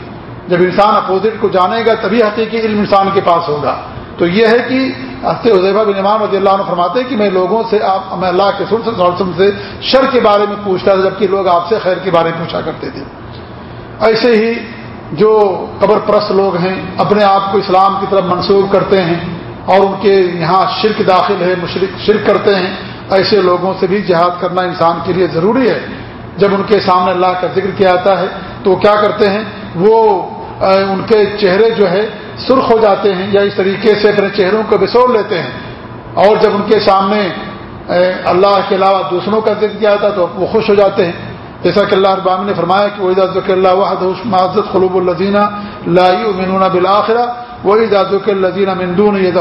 جب انسان اپوزٹ کو جانے گا، تبھی حقیقی علم انسان کے پاس ہوگا۔ تو یہ ہے کہ ہفتے حضیبہ بن امام رضی اللہ عنہ فرماتے ہیں کہ میں لوگوں سے، آپ، میں اللہ کے سر سے شر کے بارے میں پوچھتا تھا، جبکہ لوگ آپ سے خیر کے بارے میں پوچھا کرتے تھے۔ ایسے ہی جو قبر پرست لوگ ہیں، اپنے آپ کو اسلام کی طرف منسوخ کرتے ہیں اور ان کے یہاں شرک داخل ہے مشرق شرک کرتے ہیں، ایسے لوگوں سے بھی جہاد کرنا انسان کے لیے ضروری ہے۔ جب ان کے سامنے اللہ کا ذکر کیا جاتا ہے، تو وہ کیا کرتے ہیں؟ وہ ان کے چہرے جو ہے، سرخ ہو جاتے ہیں یا اس طریقے سے اپنے چہروں کو بسور لیتے ہیں۔ اور جب ان کے سامنے اللہ کے علاوہ دوسروں کا ذکر کیا جاتا ہے، تو وہ خوش ہو جاتے ہیں۔ جیسا کہ اللہ ابام نے فرمایا کہ وہی ذکر اللہ وحد معذت خلوب الزینہ لائی بالآخرہ وہی دادک الزینہ مندون یہ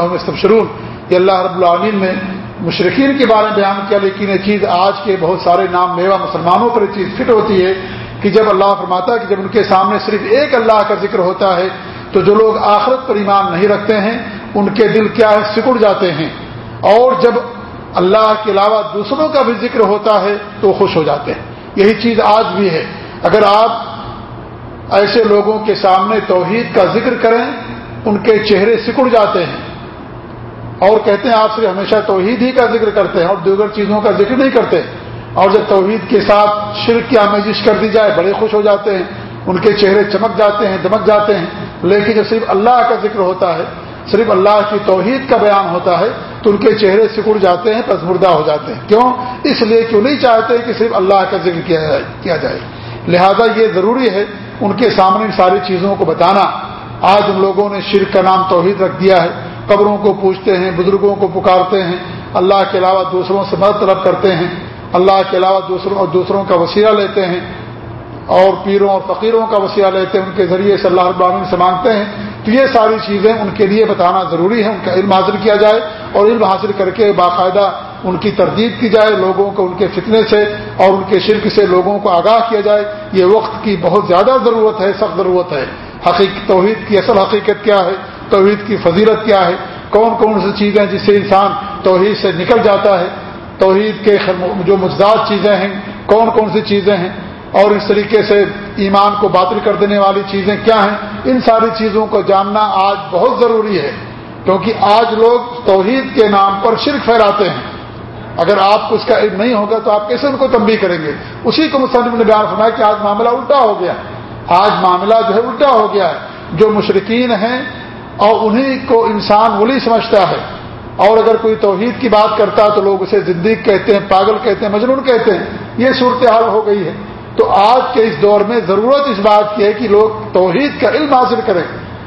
یہ اللہ رب العالمین نے مشرقین کے بارے میں بیان کیا لیکن یہ چیز آج کے بہت سارے نام میوا مسلمانوں پر یہ چیز فٹ ہوتی ہے کہ جب اللہ فرماتا ہے کہ جب ان کے سامنے صرف ایک اللہ کا ذکر ہوتا ہے تو جو لوگ آخرت پر ایمان نہیں رکھتے ہیں، ان کے دل کیا ہے؟ سکڑ جاتے ہیں۔ اور جب اللہ کے علاوہ دوسروں کا بھی ذکر ہوتا ہے تو خوش ہو جاتے ہیں۔ یہی چیز آج بھی ہے۔ اگر آپ ایسے لوگوں کے سامنے توحید کا ذکر کریں، ان کے چہرے سکڑ جاتے ہیں۔ اور کہتے ہیں، آپ صرف ہمیشہ توحید ہی کا ذکر کرتے ہیں اور دیگر چیزوں کا ذکر نہیں کرتے۔ اور جب توحید کے ساتھ شرک کی آمیزش کر دی جائے، بڑے خوش ہو جاتے ہیں۔ ان کے چہرے چمک جاتے ہیں، دمک جاتے ہیں۔ لیکن جب صرف اللہ کا ذکر ہوتا ہے۔ صرف اللہ کی توحید کا بیان ہوتا ہے تو ان کے چہرے سکڑ جاتے ہیں، پس مردہ ہو جاتے ہیں۔ کیوں؟ اس لیے کیوں نہیں چاہتے کہ صرف اللہ کا ذکر کیا جائے لہذا یہ ضروری ہے ان کے سامنے ساری چیزوں کو بتانا۔ آج ان لوگوں نے شرک کا نام توحید رکھ دیا ہے۔ قبروں کو پوچھتے ہیں، بزرگوں کو پکارتے ہیں۔ اللہ کے علاوہ دوسروں سے مدد طلب کرتے ہیں۔ اللہ کے علاوہ دوسروں اور دوسروں کا وسیلہ لیتے ہیں۔ اور پیروں اور فقیروں کا وسیلہ لیتے ہیں۔ ان کے ذریعے سے اللہ العالمین سے مانگتے ہیں۔ تو یہ ساری چیزیں ان کے لیے بتانا ضروری ہے ان کا علم حاصل کیا جائے اور علم حاصل کر کے باقاعدہ ان کی تردید کی جائے، لوگوں کو ان کے فتنے سے اور ان کے شرک سے لوگوں کو آگاہ کیا جائے۔ یہ وقت کی بہت زیادہ ضرورت ہے، سخت ضرورت ہے۔ حقیق توحید کی اصل حقیقت کیا ہے؟ توحید کی فضیلت کیا ہے؟ کون کون سی چیزیں جس سے انسان توحید سے نکل جاتا ہے؟ توحید کے جو مجداد چیزیں ہیں، کون کون سی چیزیں ہیں؟ اور اس طریقے سے ایمان کو باطل کر دینے والی چیزیں کیا ہیں؟ ان ساری چیزوں کو جاننا آج بہت ضروری ہے، کیونکہ آج لوگ توحید کے نام پر شرک پھیلاتے ہیں۔ اگر آپ کو اس کا علم نہیں ہوگا تو آپ کیسے ان کو تنبیہ کریں گے؟ اسی کو مصنف نے بیان فرمایا کہ آج معاملہ الٹا ہو گیا۔ آج معاملہ جو ہے الٹا ہو گیا ہے۔ جو مشرقین ہیں اور انہیں کو انسان ولی سمجھتا ہے۔ اور اگر کوئی توحید کی بات کرتا ہے تو لوگ اسے زندگی کہتے ہیں، پاگل کہتے ہیں، مجنون کہتے ہیں۔ یہ صورتحال ہو گئی ہے۔ تو آج کے اس دور میں ضرورت اس بات کی ہے کہ لوگ توحید کا علم حاصل کریں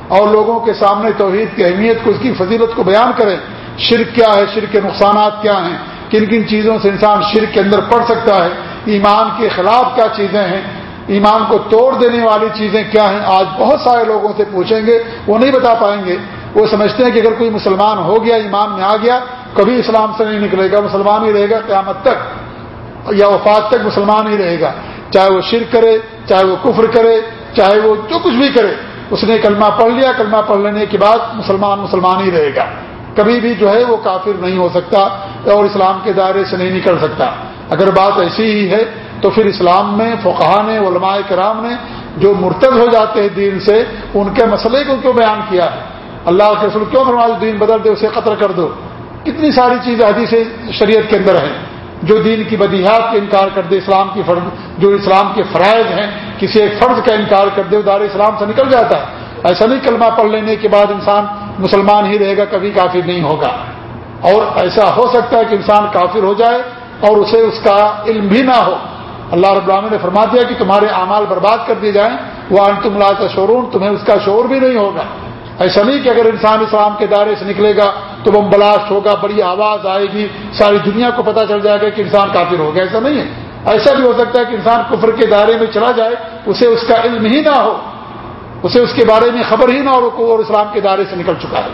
اور لوگوں کے سامنے توحید کی اہمیت کو اس کی فضیلت کو بیان کریں۔ شرک کیا ہے؟ شرک کے نقصانات کیا ہیں؟ کن کن چیزوں سے انسان شرک کے اندر پڑ سکتا ہے؟ ایمان کے خلاف کیا چیزیں ہیں؟ ایمان کو توڑ دینے والی چیزیں کیا ہیں؟ آج بہت سارے لوگوں سے پوچھیں گے، وہ نہیں بتا پائیں گے۔ وہ سمجھتے ہیں کہ اگر کوئی مسلمان ہو گیا، ایمان میں آ گیا، کبھی اسلام سے نہیں نکلے گا، مسلمان ہی رہے گا، قیامت تک یا وفات تک مسلمان ہی رہے گا۔ چاہے وہ شرک کرے، چاہے وہ کفر کرے، چاہے وہ جو کچھ بھی کرے، اس نے کلمہ پڑھ لیا، کلمہ پڑھ لینے کے بعد مسلمان مسلمان ہی رہے گا۔ کبھی بھی جو ہے وہ کافر نہیں ہو سکتا اور اسلام کے دائرے سے نہیں نکل سکتا۔ اگر بات ایسی ہی ہے تو پھر اسلام میں فقہ نے، علماء کرام نے جو مرتد ہو جاتے ہیں دین سے، ان کے مسئلے کو کیوں بیان کیا؟ ہے اللہ کے رسول کیوں فرما دین بدل دے، اسے قتل کر دو؟ کتنی ساری چیزیں حدیث شریعت کے اندر ہیں۔ جو دین کی بدیہات کا انکار کر دے، اسلام کی فرض، جو اسلام کے فرائض ہیں، کسی ایک فرض کا انکار کر دے وہ دار اسلام سے نکل جاتا ہے۔ ایسا نہیں کلمہ پڑھ لینے کے بعد انسان مسلمان ہی رہے گا، کبھی کافر نہیں ہوگا۔ اور ایسا ہو سکتا ہے کہ انسان کافر ہو جائے اور اسے اس کا علم بھی نہ ہو۔ اللہ رب العالمین نے فرما دیا کہ تمہارے اعمال برباد کر دیے جائیں۔ وہ تم لا کا شورون تمہیں اس کا شور بھی نہیں ہوگا۔ ایسا نہیں کہ اگر انسان اسلام کے دائرے سے نکلے گا تو بم بلاسٹ ہوگا، بڑی آواز آئے گی، ساری دنیا کو پتہ چل جائے گا کہ انسان کافر ہو گیا۔ ایسا نہیں ہے۔ ایسا بھی ہو سکتا ہے کہ انسان کفر کے دائرے میں چلا جائے، اسے اس کا علم ہی نہ ہو، اسے اس کے بارے میں خبر ہی نہ ہو اور اسلام کے دائرے سے نکل چکا ہے۔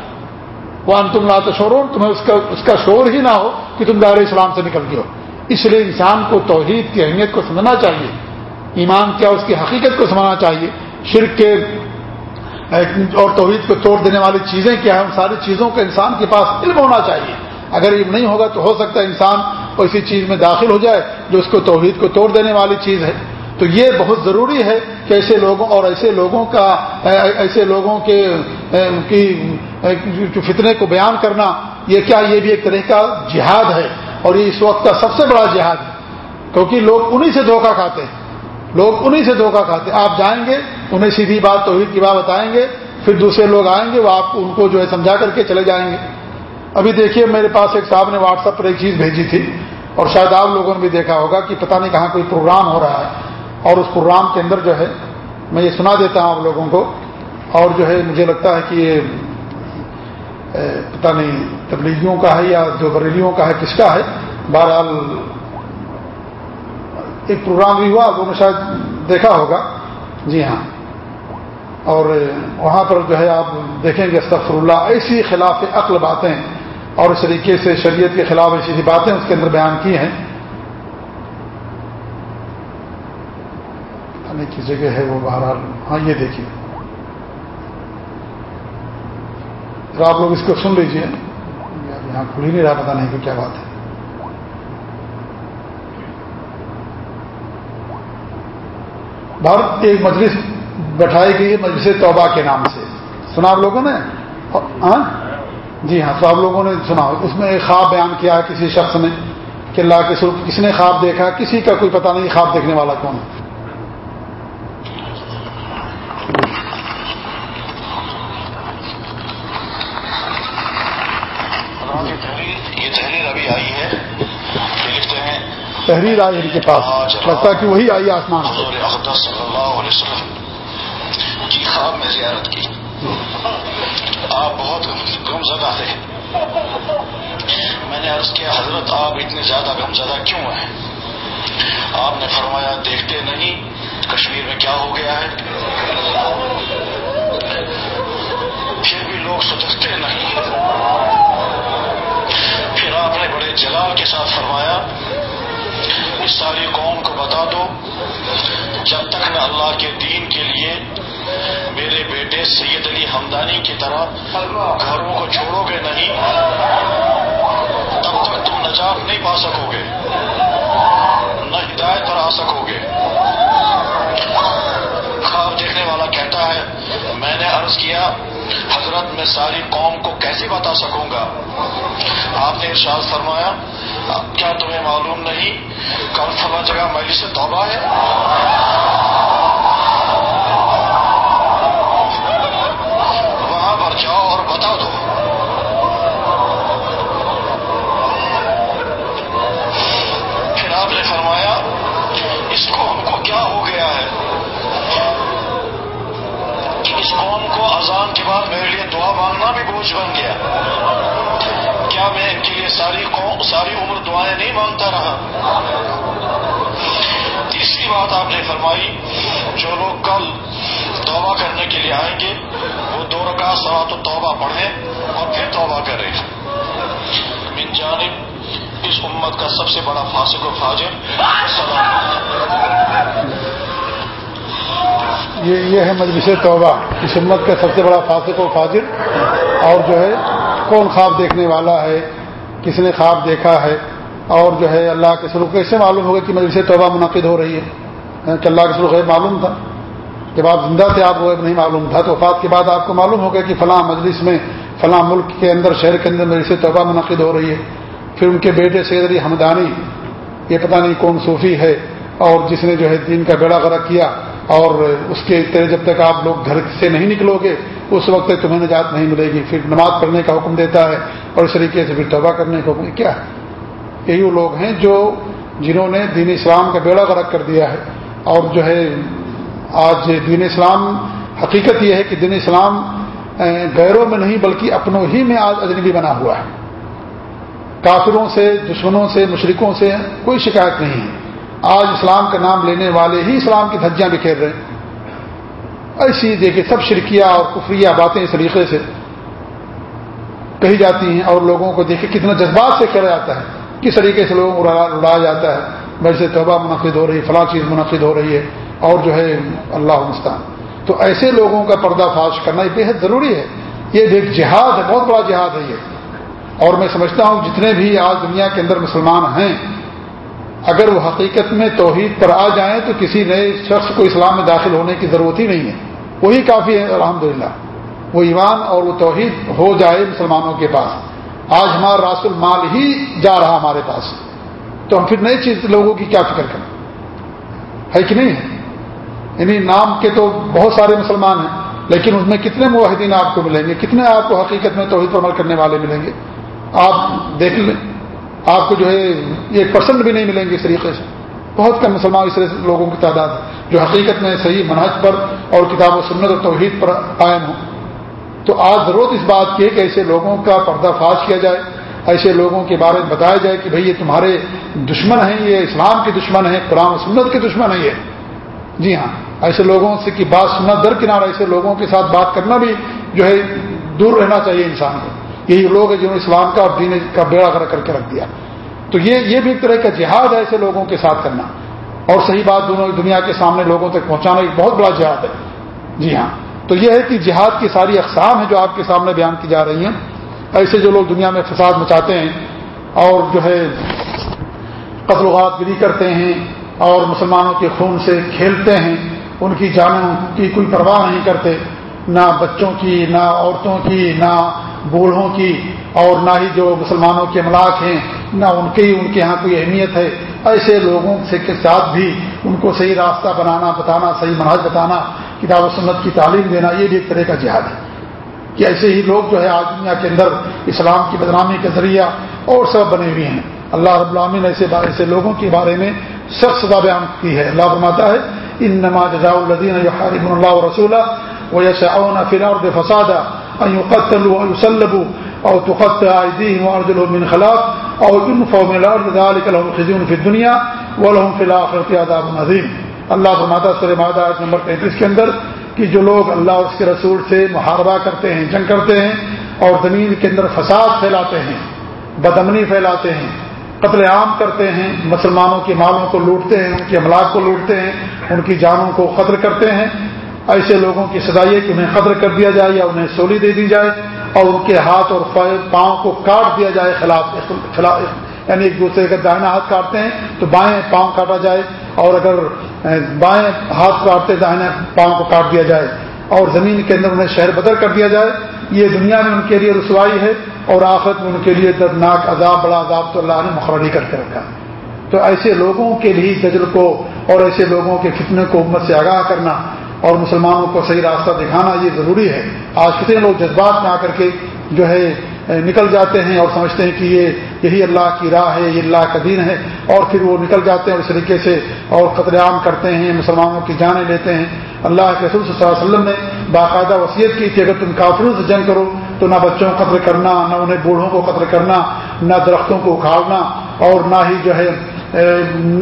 وہ تم لا تو شورون تمہیں اس کا اس کا شور ہی نہ ہو کہ تم دائرے اسلام سے نکل گئے ہو۔ اس لیے انسان کو توحید کی اہمیت کو سمجھنا چاہیے۔ ایمان کیا اس کی حقیقت کو سمجھنا چاہیے۔ شرک کے اور توحید کو توڑ دینے والی چیزیں کیا ہیں؟ ان ساری چیزوں کا انسان کے پاس علم ہونا چاہیے۔ اگر علم نہیں ہوگا تو ہو سکتا ہے انسان اسی چیز میں داخل ہو جائے جو اس کو توحید کو توڑ دینے والی چیز ہے۔ تو یہ بہت ضروری ہے کہ ایسے لوگوں اور ایسے لوگوں کا، ایسے لوگوں کے کی فتنے کو بیان کرنا، یہ کیا، یہ بھی ایک طرح کا جہاد ہے۔ اور یہ اس وقت کا سب سے بڑا جہاد ہے۔ کیونکہ لوگ انہی سے دھوکہ کھاتے ہیں۔ لوگ انہی سے دھوکہ کھاتے آپ جائیں گے، انہیں سیدھی بات توحید کی بات بتائیں گے، پھر دوسرے لوگ آئیں گے، وہ آپ ان کو جو ہے سمجھا کر کے چلے جائیں گے۔ ابھی دیکھیے، میرے پاس ایک صاحب نے واٹس ایپ پر ایک چیز بھیجی تھی اور شاید آپ لوگوں نے بھی دیکھا ہوگا کہ پتہ نہیں کہاں کوئی پروگرام ہو رہا ہے۔ اور اس پروگرام کے اندر جو ہے، میں یہ سنا دیتا ہوں آپ لوگوں کو۔ اور جو ہے، مجھے لگتا ہے کہ یہ پتہ نہیں، تبلیغیوں کا ہے یا جو بریلیوں کا ہے، کس کا ہے؟ بہرحال ایک پروگرام بھی ہوا، وہ نے شاید دیکھا ہوگا۔ جی ہاں۔ اور وہاں پر جو ہے آپ دیکھیں گے استفر اللہ ایسی خلاف عقل باتیں اور اس طریقے سے شریعت کے خلاف ایسی باتیں اس کے اندر بیان کی ہیں۔ کی جگہ ہے وہ، بہرحال۔ ہاں یہ دیکھیے۔ آپ لوگ اس کو سن لیجیے۔ یہاں کھل ہی نہیں رہا پتا نہیں کہ کیا بات ہے۔ بھارت ایک مجلس بٹھائی گئی مجلس توبہ کے نام سے۔ سنا آپ لوگوں نے؟ ہاں؟ جی ہاں تو آپ لوگوں نے سنا۔ اس میں ایک خواب بیان کیا کسی شخص نے کہ اللہ کے سر کس نے خواب دیکھا کسی کا کوئی پتہ نہیں خواب دیکھنے والا کون ہے۔ تحریر آئی ان کے پاس۔ لگتا ہے کہ وہی آئی آسمان۔ صلی اللہ علیہ وسلم کی خواب میں زیارت کی۔ آپ بہت غم زدہ تھے میں نے عرض کیا، حضرت آپ اتنے زیادہ غم زدہ کیوں ہیں؟ آپ نے فرمایا، دیکھتے نہیں، کشمیر میں کیا ہو گیا ہے؟ پھر بھی لوگ سدھرتے نہیں۔ پھر آپ نے بڑے جلال کے ساتھ فرمایا، اس ساری قوم کو بتا دو جب تک میں اللہ کے دین کے لیے میرے بیٹے سید علی ہمدانی کی طرح گھروں کو چھوڑو گے نہیں، تب تک تم نجات نہیں پا سکو گے نہ ہدایت پر آ سکو گے خواب دیکھنے والا کہتا ہے، میں نے عرض کیا، حضرت میں ساری قوم کو کیسے بتا سکوں گا؟ آپ نے ارشاد فرمایا کیا تمہیں معلوم نہیں کل فلاں جگہ مجلس سے توبہ ہے؟ وہاں پر جاؤ اور بتا دو۔ پھر آپ نے فرمایا، اس قوم کو کیا ہو گیا ہے؟ کہ اس قوم کو اذان کے بعد میرے لیے دعا مانگنا بھی بوجھ بن گیا۔ میں ان کے لیے ساری ساری عمر دعائیں نہیں مانگتا رہا۔ تیسری بات آپ نے فرمائی، جو لوگ کل توبہ کرنے کے لیے آئیں گے، وہ دو رکعت سوا تو توبہ پڑھیں اور پھر توبہ کریں۔ من جانب اس امت کا سب سے بڑا فاسق و فاجر یہ یہ ہے مجلس توبہ۔ اس امت کا سب سے بڑا فاسق و فاجر اور جو ہے کون خواب دیکھنے والا ہے، کس نے خواب دیکھا ہے، اور جو ہے اللہ کے سلوک کیسے معلوم ہوگا کہ مجلس توبہ منعقد ہو رہی ہے؟ یعنی کہ اللہ کے سلوک معلوم تھا۔ جب آپ زندہ تھے، آپ کو نہیں معلوم تھا۔ تو وفات کے بعد آپ کو معلوم ہوگا کہ فلاں مجلس میں، فلاں ملک کے اندر، شہر کے اندر مجلس توبہ منعقد ہو رہی ہے۔ پھر ان کے بیٹے سید علی حمدانی، یہ پتہ نہیں کون صوفی ہے، اور جس نے جو ہے دین کا بیڑا غرق کیا اور اس کے تیرے جب تک آپ لوگ گھر سے نہیں نکلو گے، اس وقت تمہیں نجات نہیں ملے گی۔ پھر نماز پڑھنے کا حکم دیتا ہے اور اس طریقے سے پھر توبہ کرنے کا حکم۔ کیا؟ ہے یہی وہ لوگ ہیں جو جنہوں نے دین اسلام کا بیڑا غرق کر دیا ہے۔ اور جو ہے، آج دین اسلام، حقیقت یہ ہے کہ دین اسلام غیروں میں نہیں بلکہ اپنوں ہی میں آج اجنبی بنا ہوا ہے۔ کافروں سے، دشمنوں سے مشرقوں سے کوئی شکایت نہیں ہے۔ آج اسلام کا نام لینے والے ہی اسلام کی دھجیاں بکھیر رہے ہیں۔ ایسی دیکھیے، سب شرکیہ اور کفریہ باتیں اس طریقے سے کہی جاتی ہیں اور لوگوں کو دیکھے کتنا جذبات سے کیا جاتا ہے، کس طریقے سے لوگوں کو اڑایا جاتا ہے۔ ویسے توبہ منعقد ہو رہی ہے فلاں چیز منعقد ہو رہی ہے اور جو ہے اللہ مستان تو ایسے لوگوں کا پردہ فاش کرنا یہ بےحد ضروری ہے۔ یہ ایک جہاد ہے، بہت بڑا جہاد ہے یہ۔ اور میں سمجھتا ہوں جتنے بھی آج دنیا کے اندر مسلمان ہیں اگر وہ حقیقت میں توحید پر آ جائیں تو کسی نئے شخص کو اسلام میں داخل ہونے کی ضرورت ہی نہیں ہے۔ وہی کافی ہے الحمد وہ ایمان اور وہ توحید ہو جائے مسلمانوں کے پاس۔ آج ہمارا راس المال ہی جا رہا ہمارے پاس۔ تو ہم پھر نئی چیز، لوگوں کی کیا فکر کریں؟ ہے کہ نہیں؟ ہے یعنی نام کے تو بہت سارے مسلمان ہیں، لیکن اس میں کتنے معاہدین آپ کو ملیں گے؟ کتنے آپ کو حقیقت میں توحید پر عمل کرنے والے ملیں گے؟ آپ دیکھ لیں۔ آپ کو جو ہے ایک پرسنٹ بھی نہیں ملیں گے اس طریقے سے۔ بہت کم مسلمان اس طرح سے لوگوں کی تعداد جو حقیقت میں صحیح منحج پر اور کتاب و سنت اور توحید پر قائم ہوں۔ تو آج ضرورت اس بات کی ہے کہ ایسے لوگوں کا پردہ فاش کیا جائے، ایسے لوگوں کے بارے میں بتایا جائے کہ بھئی یہ تمہارے دشمن ہیں، یہ اسلام کے دشمن ہیں، قرآن و سنت کے دشمن ہیں یہ۔ جی ہاں ایسے لوگوں سے کی بات سننا در کنارہ، ایسے لوگوں کے ساتھ بات کرنا بھی جو ہے دور رہنا چاہیے انسان کو۔ یہی لوگ ہیں جنہوں نے اسلام کا اور دین کا بیڑا کر کر کے رکھ دیا۔ تو یہ یہ بھی ایک طرح کا جہاد ہے ایسے لوگوں کے ساتھ کرنا۔ اور صحیح بات دونوں دنیا کے سامنے لوگوں تک پہنچانا ایک بہت بڑا جہاد ہے۔ جی ہاں۔ تو یہ ہے کہ جہاد کی ساری اقسام ہیں جو آپ کے سامنے بیان کی جا رہی ہیں۔ ایسے جو لوگ دنیا میں فساد مچاتے ہیں اور جو ہے قتل وغات گری کرتے ہیں اور مسلمانوں کے خون سے کھیلتے ہیں، ان کی جانوں کی کوئی پرواہ نہیں کرتے۔ نہ بچوں کی، نہ عورتوں کی، نہ بوڑھوں کی اور نہ ہی جو مسلمانوں کے املاک ہیں، نہ ان کی، ان کے یہاں کوئی اہمیت ہے۔ ایسے لوگوں سے کے ساتھ بھی ان کو صحیح راستہ بنانا، بتانا، صحیح مناظ بتانا، کتاب و سنت کی تعلیم دینا، یہ بھی ایک طرح کا جہاد ہے۔ کہ ایسے ہی لوگ جو ہے آج دنیا کے اندر اسلام کی بدنامی کا ذریعہ اور سب بنے ہوئے ہیں۔ اللہ رب العامن ایسے ایسے لوگوں کے بارے میں سخت سزا بیان کی ہے۔ اللہ فرماتا ہے ان نماز جزاء الدین اللہ رسول و یسعون فی الارض فسادا۔ ان يقتلوا ويسلبوا او تقطع ايديهم وارجلهم من خلاف او ينفوا من الارض ذلك لهم خزي في الدنيا ولهم في الاخره عذاب عظيم. اللہ فرماتا سورہ مادہ آیت نمبر 33 کے اندر کہ جو لوگ اللہ اور اس کے رسول سے محاربہ کرتے ہیں، جنگ کرتے ہیں اور زمین کے اندر فساد پھیلاتے ہیں بدمنی پھیلاتے ہیں، قتل عام کرتے ہیں، مسلمانوں کے مالوں کو لوٹتے ہیں، ان کے املاک کو لوٹتے ہیں، ان کی جانوں کو قتل کرتے ہیں ایسے لوگوں کی سزائی ہے کہ انہیں قدر کر دیا جائے یا انہیں سولی دے دی جائے اور ان کے ہاتھ اور پاؤں کو کاٹ دیا جائے خلاف خلاف یعنی ایک دوسرے کا دائنا ہاتھ کاٹتے ہیں تو بائیں پاؤں کاٹا جائے اور اگر بائیں ہاتھ کاٹتے دائیں پاؤں کو کاٹ دیا جائے اور زمین کے اندر انہیں شہر بدر کر دیا جائے، یہ دنیا میں ان کے لیے رسوائی ہے اور آخرت میں ان کے لیے دردناک عذاب، بڑا عذاب تو اللہ نے مقرری کر کے رکھا۔ تو ایسے لوگوں کے لیے زجر کو اور ایسے لوگوں کے فتنے کو امت سے آگاہ کرنا اور مسلمانوں کو صحیح راستہ دکھانا یہ ضروری ہے۔ آج کتنے لوگ جذبات میں آ کر کے جو ہے نکل جاتے ہیں اور سمجھتے ہیں کہ یہ یہی اللہ کی راہ ہے یہ اللہ کا دین ہے اور پھر وہ نکل جاتے ہیں اور اس طریقے سے اور قتل عام کرتے ہیں، مسلمانوں کی جانیں لیتے ہیں۔ اللہ کے رسول صلی اللہ علیہ وسلم نے باقاعدہ وصیت کی کہ اگر تم کافروں سے جنگ کرو تو نہ بچوں کو قتل کرنا، نہ انہیں بوڑھوں کو قتل کرنا، نہ درختوں کو اکھاڑنا اور نہ ہی جو ہے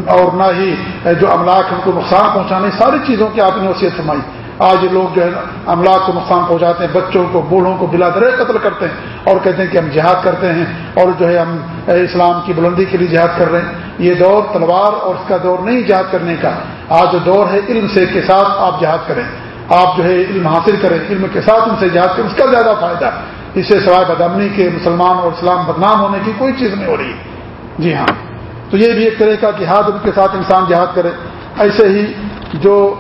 اور نہ ہی جو املاک ان کو نقصان پہنچانے، ساری چیزوں کی آپ نے وصیت فرمائی۔ آج لوگ جو ہے، املاک کو نقصان پہنچاتے ہیں، بچوں کو، بوڑھوں کو بلا درے قتل کرتے ہیں، اور کہتے ہیں کہ ہم جہاد کرتے ہیں، اور جو ہے، ہم اسلام کی بلندی کے لیے جہاد کر رہے ہیں۔ یہ دور تلوار اور اس کا دور نہیں جہاد کرنے کا۔ آج جو دور ہے، علم سے کے ساتھ آپ جہاد کریں۔ آپ جو ہے، علم حاصل کریں، علم کے ساتھ ان سے جہاد کریں، اس کا زیادہ فائدہ۔ اس سے سوائے بدامنی کے مسلمان اور اسلام بدنام ہونے کی کوئی چیز نہیں ہو رہی۔ جی ہاں۔ تو یہ بھی ایک طرح کا جہاد ان کے ساتھ انسان جہاد کرے۔ ایسے ہی جو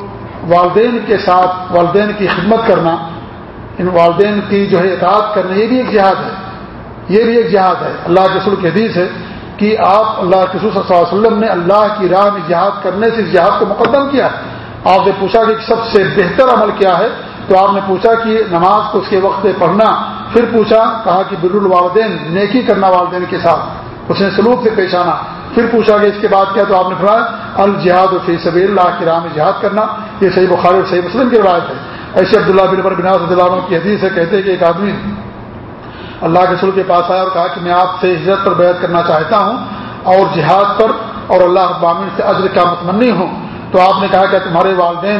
والدین کے ساتھ والدین کی خدمت کرنا، ان والدین کی جو ہے اطاعت کرنا، یہ بھی ایک جہاد ہے۔ یہ بھی ایک جہاد ہے۔ اللہ کے سر کی حدیث ہے کہ آپ اللہ کے صلی اللہ علیہ وسلم نے اللہ کی راہ میں جہاد کرنے سے اس جہاد کو مقدم کیا آپ نے پوچھا کہ سب سے بہتر عمل کیا ہے؟ تو آپ نے پوچھا کہ نماز کو اس کے وقت پہ پڑھنا۔ پھر پوچھا، کہا کہ بر الوالدین، نیکی کرنا والدین کے ساتھ، اس نے سلوک سے پیش آنا۔ پھر پوچھا گیا اس کے بعد کیا تو آپ نے پڑھا الجہاد فی سبیل اللہ کی راہ میں جہاد کرنا۔ یہ صحیح بخاری اور صحیح مسلم کی روایت ہے۔ ایسے عبداللہ بن بر بناس رضی اللہ عنہ کی حدیث ہے، کہتے ہیں کہ ایک آدمی اللہ کے سر کے پاس آیا اور کہا کہ میں آپ سے ہجرت پر بیعت کرنا چاہتا ہوں اور جہاد پر اور اللہ ابامن سے عزر کا متمنی ہوں۔ تو آپ نے کہا کہ تمہارے والدین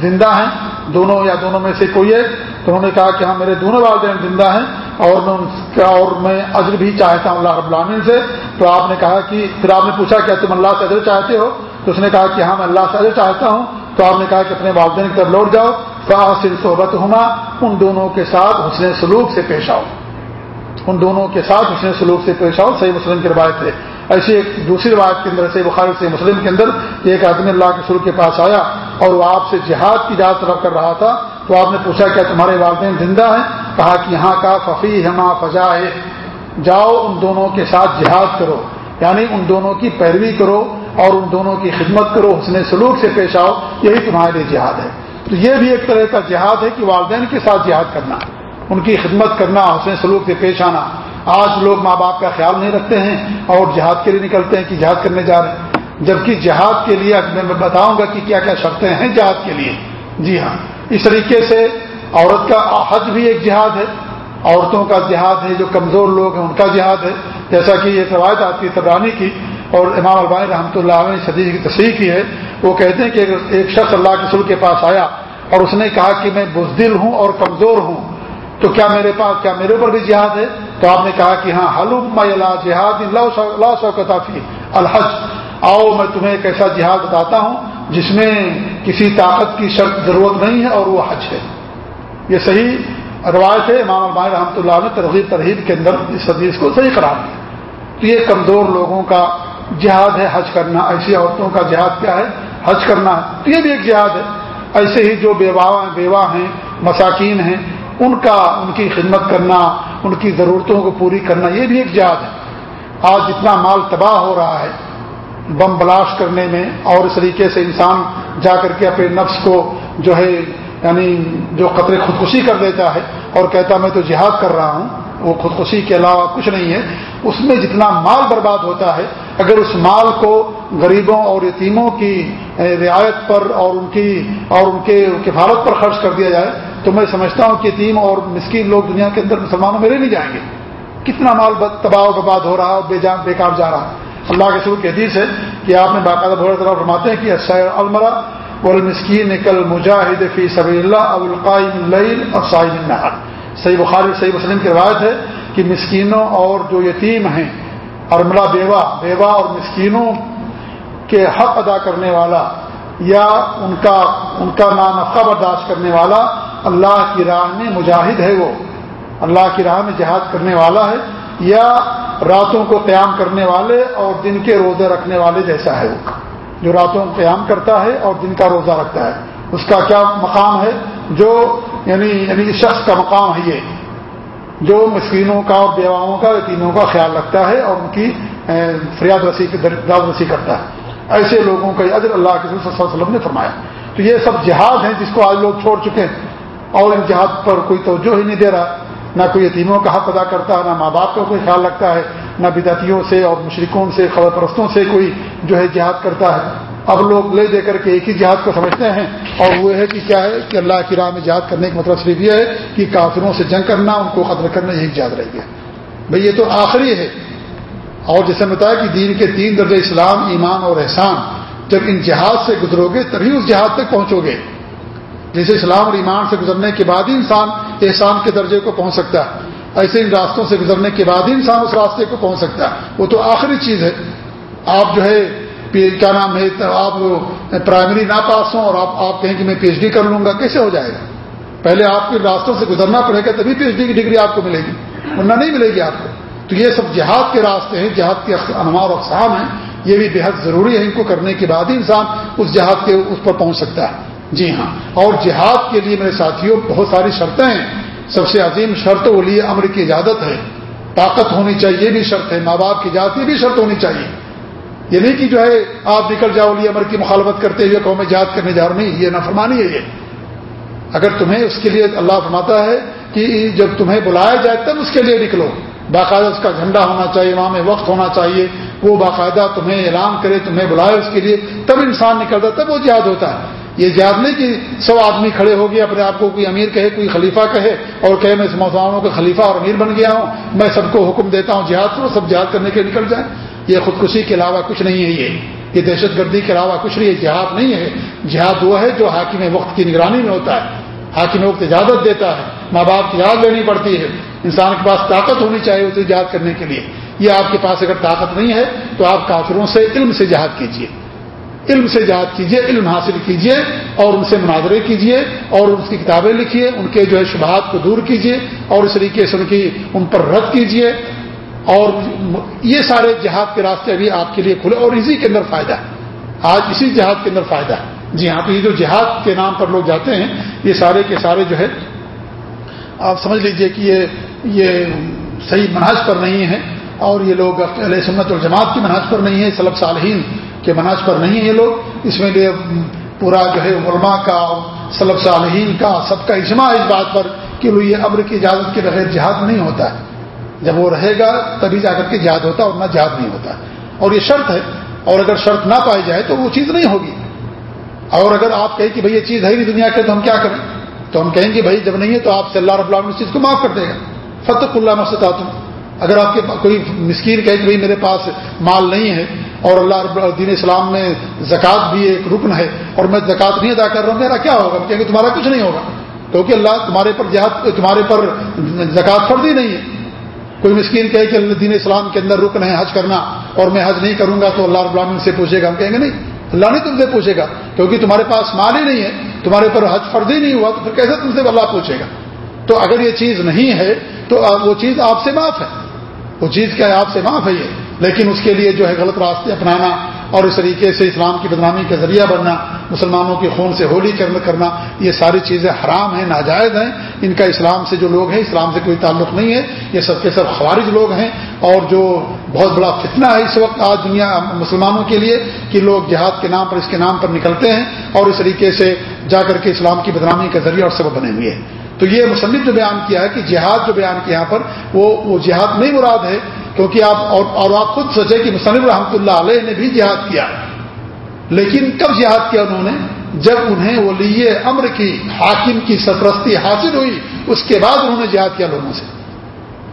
زندہ ہیں، دونوں یا دونوں میں سے کوئی ہے تو انہوں نے کہا کہ ہاں میرے دونوں والدین زندہ ہیں۔ اور میں ان کا اور میں عزر بھی چاہتا ہوں اللہ رب العالمین سے۔ تو آپ نے کہا کہ پھر آپ نے پوچھا کیا تم اللہ سے عزر چاہتے ہو؟ تو اس نے کہا کہ ہاں میں اللہ سے عزر چاہتا ہوں۔ تو آپ نے کہا کہ اپنے والدین کی طرف لوٹ جاؤ۔ فاصل صحبت ہونا ان دونوں کے ساتھ حسن سلوک سے پیش آؤ۔ ان دونوں کے ساتھ حسن سلوک سے پیش آؤ، صحیح مسلم کی روایت ہے۔ ایسی ایک دوسری روایت کے اندر سے بخاری سے مسلم کے اندر ایک آدمی اللہ کے سلوک کے پاس آیا اور وہ آپ سے جہاد کی اجازت طلب کر رہا تھا۔ تو آپ نے پوچھا کیا تمہارے والدین زندہ ہیں؟ کہا کہ یہاں کا ففی ہما فجا ہے جاؤ ان دونوں کے ساتھ جہاد کرو یعنی ان دونوں کی پیروی کرو اور ان دونوں کی خدمت کرو، حسن سلوک سے پیش آؤ، یہی تمہارے لیے جہاد ہے۔ تو یہ بھی ایک طرح کا جہاد ہے کہ والدین کے ساتھ جہاد کرنا، ان کی خدمت کرنا، حسن سلوک سے پیش آنا۔ آج لوگ ماں باپ کا خیال نہیں رکھتے ہیں اور جہاد کے لیے نکلتے ہیں کہ جہاد کرنے جا رہے ہیں۔ جبکہ جہاد کے لیے میں بتاؤں گا کہ کیا کیا شرطیں ہیں جہاد کے لیے۔ جی ہاں اس طریقے سے عورت کا حج بھی ایک جہاد ہے، عورتوں کا جہاد ہے، جو کمزور لوگ ہیں، ان کا جہاد ہے۔ جیسا کہ یہ روایت آتی ہے تبرانی کی، اور امام البانی رحمۃ اللہ علیہ نے شدید کی تصریح کی ہے۔ وہ کہتے ہیں کہ ایک شخص اللہ کے سل کے پاس آیا اور اس نے کہا کہ میں بزدل ہوں اور کمزور ہوں، تو کیا میرے پاس، کیا میرے اوپر بھی جہاد ہے؟ تو آپ نے کہا کہ ہاں حلوم جہاد اللہ شوقافی الحج۔ آؤ، میں تمہیں ایک ایسا جہاد بتاتا ہوں جس میں کسی طاقت کی شرط، ضرورت نہیں ہے اور وہ حج ہے۔ یہ صحیح روایت ہے، امام البان رحمۃ اللہ نے ترغیب ترغیب کے اندر اس حدیث کو صحیح قرار دیا۔ تو یہ کمزور لوگوں کا جہاد ہے، حج کرنا، ایسی عورتوں کا جہاد کیا ہے؟ حج کرنا۔ تو یہ بھی ایک جہاد ہے۔ ایسے ہی جو بیوا بیوہ ہیں، مساکین ہیں، ان کا، ان کی خدمت کرنا، ان کی ضرورتوں کو پوری کرنا، یہ بھی ایک جہاد ہے۔ آج جتنا مال تباہ ہو رہا ہے، بم بلاش کرنے میں اور اس طریقے سے انسان جا کر کے اپنے نفس کو جو ہے یعنی جو قطرے خودکشی کر دیتا ہے اور کہتا میں تو جہاد کر رہا ہوں، وہ خودکشی کے علاوہ کچھ نہیں ہے، اس میں جتنا مال برباد ہوتا ہے، اگر اس مال کو غریبوں اور یتیموں کی رعایت پر اور ان کی، اور ان کے کفالت پر خرچ کر دیا جائے، تو میں سمجھتا ہوں کہ یتیم اور مسکین لوگ دنیا کے اندر مسلمانوں میں رہ نہیں جائیں گے۔ کتنا مال تباہ و برباد ہو رہا ہے بیکار جا رہا۔ ہے اللہ کے سر کی حدیث ہے کہ آپ نے باقاعدہ بہت طرح فرماتے ہیں کہ المرا والمسکین کل مجاہد فی سبی اللہ ابوالقائم النہر صحیح بخاری صحیح مسلم کی روایت ہے کہ مسکینوں اور جو یتیم ہیں ارملا بیوہ بیوہ اور مسکینوں کے حق ادا کرنے والا یا ان کا ان کا نانفقہ برداشت کرنے والا اللہ کی راہ میں مجاہد ہے وہ، اللہ کی راہ میں جہاد کرنے والا ہے یا راتوں کو قیام کرنے والے اور دن کے روزے رکھنے والے جیسا ہے وہ۔ جو راتوں کو قیام کرتا ہے اور دن کا روزہ رکھتا ہے۔ اس کا کیا مقام ہے؟ جو یعنی یعنی شخص کا مقام ہے یہ۔ جو مسکینوں کا اور بیواؤں کا، یتیموں کا خیال رکھتا ہے اور ان کی فریاد رسی درد رسی کرتا ہے۔ ایسے لوگوں کا عدل اللہ کے صلی اللہ علیہ وسلم نے فرمایا۔ تو یہ سب جہاد ہیں جس کو آج لوگ چھوڑ چکے ہیں۔ اور ان جہاد پر کوئی توجہ ہی نہیں دے رہا۔ نہ کوئی یتیموں کا حق ادا کرتا ہے نہ ماں باپ کا کوئی خیال رکھتا ہے۔ نہ بدعتیوں سے اور مشرقوں سے خبر پرستوں سے کوئی جو ہے جہاد کرتا ہے۔ اب لوگ لے دے کر کے ایک ہی جہاد کو سمجھتے ہیں اور وہ ہے کہ کیا ہے کہ اللہ کی راہ میں جہاد کرنے کا مطلب صرف یہ ہے کہ کافروں سے جنگ کرنا، ان کو قتل کرنا یہی جہاد رہ گیا بھئی یہ تو آخری ہے۔ اور جیسے بتایا کہ دین کے تین درجے اسلام، ایمان اور احسان، جب ان جہاد سے گزرو گے تبھی اس جہاد تک پہنچو گے جیسے اسلام اور ایمان سے گزرنے کے بعد ہی انسان احسان کے درجے کو پہنچ سکتا ہے۔ ایسے ان راستوں سے گزرنے کے بعد ہی انسان اس راستے کو پہنچ سکتا ہے۔ وہ تو آخری چیز ہے۔ آپ جو ہے کیا نام ہے، آپ پرائمری نہ پاس ہوں اور آپ آپ کہیں کہ میں پی ایچ ڈی کر لوں گا، کیسے ہو جائے گا؟ پہلے آپ کے راستوں سے گزرنا پڑے گا، تبھی پی ایچ ڈی کی ڈگری آپ کو ملے گی۔ ورنہ نہیں ملے گی آپ کو۔ تو یہ سب جہاد کے راستے ہیں، جہاد کے انمار و اقسام ہیں۔ یہ بھی بےحد ضروری ہے ان کو کرنے کے بعد ہی انسان اس جہاد کے اس پر پہنچ سکتا ہے۔ جی ہاں۔ اور جہاد کے لیے میرے ساتھیوں، بہت ساری شرطیں ہیں۔ سب سے عظیم شرط وہ لیے امر کی اجازت ہے۔ طاقت ہونی چاہیے، یہ بھی شرط ہے۔ ماں باپ کی اجازت، یہ بھی شرط ہونی چاہیے۔ یہ نہیں کہ جو ہے آپ نکل جاؤ لیے امر کی مخالفت کرتے ہوئے قوم جہاد کرنے جا رہے نہیں، یہ نفرمانی ہے یہ۔ اگر تمہیں اس کے لیے اللہ فرماتا ہے کہ جب تمہیں بلایا جائے تب اس کے لیے نکلو۔ باقاعدہ اس کا جھنڈا ہونا چاہیے، امام وقت ہونا چاہیے۔ وہ باقاعدہ تمہیں اعلان کرے، تمہیں بلائے اس کے لیے۔ تب انسان نکلتا تب وہ جہاد ہوتا ہے۔ یہ یاد نہیں کہ سو آدمی کھڑے ہو گئے، اپنے آپ کو کوئی امیر کہے، کوئی خلیفہ کہے اور کہے میں اس مسلمانوں کا خلیفہ اور امیر بن گیا ہوں، میں سب کو حکم دیتا ہوں جہاد کرو، سب جہاد کرنے کے نکل جائیں۔ یہ خودکشی کے علاوہ کچھ نہیں ہے یہ۔ یہ دہشت گردی کے علاوہ کچھ نہیں ہے جہاد نہیں ہے۔ جہاد وہ ہے جو حاکم وقت کی نگرانی میں ہوتا ہے۔ حاکم وقت اجازت دیتا ہے۔ ماں باپ کی یاد لینی پڑتی ہے۔ انسان کے پاس طاقت ہونی چاہیے اسے جہاد کرنے کے لیے۔ یہ آپ کے پاس اگر طاقت نہیں ہے تو آپ کافروں سے علم سے جہاد کیجیے علم سے جہاد کیجیے علم حاصل کیجیے اور ان سے مناظرے کیجیے اور ان کی کتابیں لکھیے، ان کے جو ہے شبہات کو دور کیجیے اور اس طریقے سے ان کی، ان پر رد کیجیے اور یہ سارے جہاد کے راستے ابھی آپ کے لیے کھلے اور اسی کے اندر فائدہ ہے۔ آج اسی جہاد کے اندر فائدہ ہے۔ جی ہاں یہ جو جہاد کے نام پر لوگ جاتے ہیں، یہ سارے کے سارے جو ہے، آپ سمجھ لیجیے کہ یہ یہ صحیح مناج پر نہیں ہے اور یہ لوگ علیہ سنت الجماعت کی مناج پر نہیں ہے سلب صالحین کے مناج پر نہیں ہے یہ لوگ۔ اس میں لیے پورا جو ہے علماء کا سلب صالحین کا، سب کا اجماع اس بات پر کہ یہ ابر کی اجازت کے بغیر جہاد نہیں ہوتا۔ ہے جب وہ رہے گا تبھی جا کر کے جہاد ہوتا اور نہ جہاد نہیں ہوتا۔ اور یہ شرط ہے۔ اور اگر شرط نہ پائی جائے تو وہ چیز نہیں ہوگی۔ اور اگر آپ کہیں کہ بھائی یہ چیز ہے نہیں دنیا کے تو ہم کیا کریں؟ تو ہم کہیں گے بھائی جب نہیں ہے تو آپ سے اللہ رب اللہ اس چیز کو معاف کر دے گا۔ فتح اللہ مسد اگر آپ کے کوئی مسکین کہے کہ بھائی میرے پاس مال نہیں ہے اور اللہ رب دین اسلام میں زکوٰۃ بھی ایک رکن ہے، اور میں زکوٰۃ نہیں ادا کر رہا ہوں، میرا کیا ہوگا؟ کہیں گے تمہارا کچھ نہیں ہوگا۔ کیونکہ اللہ تمہارے پر جہاد، تمہارے پر زکوٰۃ فردی نہیں ہے۔ کوئی مسکین کہے کہ اللہ دین اسلام کے اندر رکن ہے، حج کرنا، اور میں حج نہیں کروں گا تو اللہ رب العالمین سے پوچھے گا، ہم کہیں گے نہیں، اللہ نہیں تم سے پوچھے گا، کیونکہ تمہارے پاس مال ہی نہیں ہے، تمہارے پر حج فرضی نہیں ہوا، تو پھر کیسے تم سے اللہ پوچھے گا؟ تو اگر یہ چیز نہیں ہے، تو وہ چیز آپ سے معاف ہے۔ وہ چیز کیا ہے؟ آپ سے معاف ہے یہ۔ لیکن اس کے لیے جو ہے غلط راستے اپنانا اور اس طریقے سے اسلام کی بدنامی کا ذریعہ بننا، مسلمانوں کے خون سے ہولی کرنا، یہ ساری چیزیں حرام ہیں، ناجائز ہیں۔ ان کا اسلام سے جو لوگ ہیں، اسلام سے کوئی تعلق نہیں ہے۔ یہ سب کے سب خوارج لوگ ہیں۔ اور جو بہت بڑا فتنہ ہے اس وقت آج دنیا مسلمانوں کے لیے کہ لوگ جہاد کے نام پر اس کے نام پر نکلتے ہیں اور اس طریقے سے جا کر کے اسلام کی بدنامی کا ذریعہ اور سبب بنے ہوئے ہیں۔ تو یہ مصنف جو بیان کیا ہے کہ جہاد جو بیان کیا یہاں پر، وہ وہ جہاد نہیں مراد ہے، کیونکہ آپ اور اور آپ خود سوچیں کہ مصنف رحمۃ اللہ علیہ نے بھی جہاد کیا۔ لیکن کب جہاد کیا انہوں نے؟ جب انہیں ولی امر کی، حاکم کی سرپرستی حاصل ہوئی، اس کے بعد انہوں نے جہاد کیا لوگوں سے۔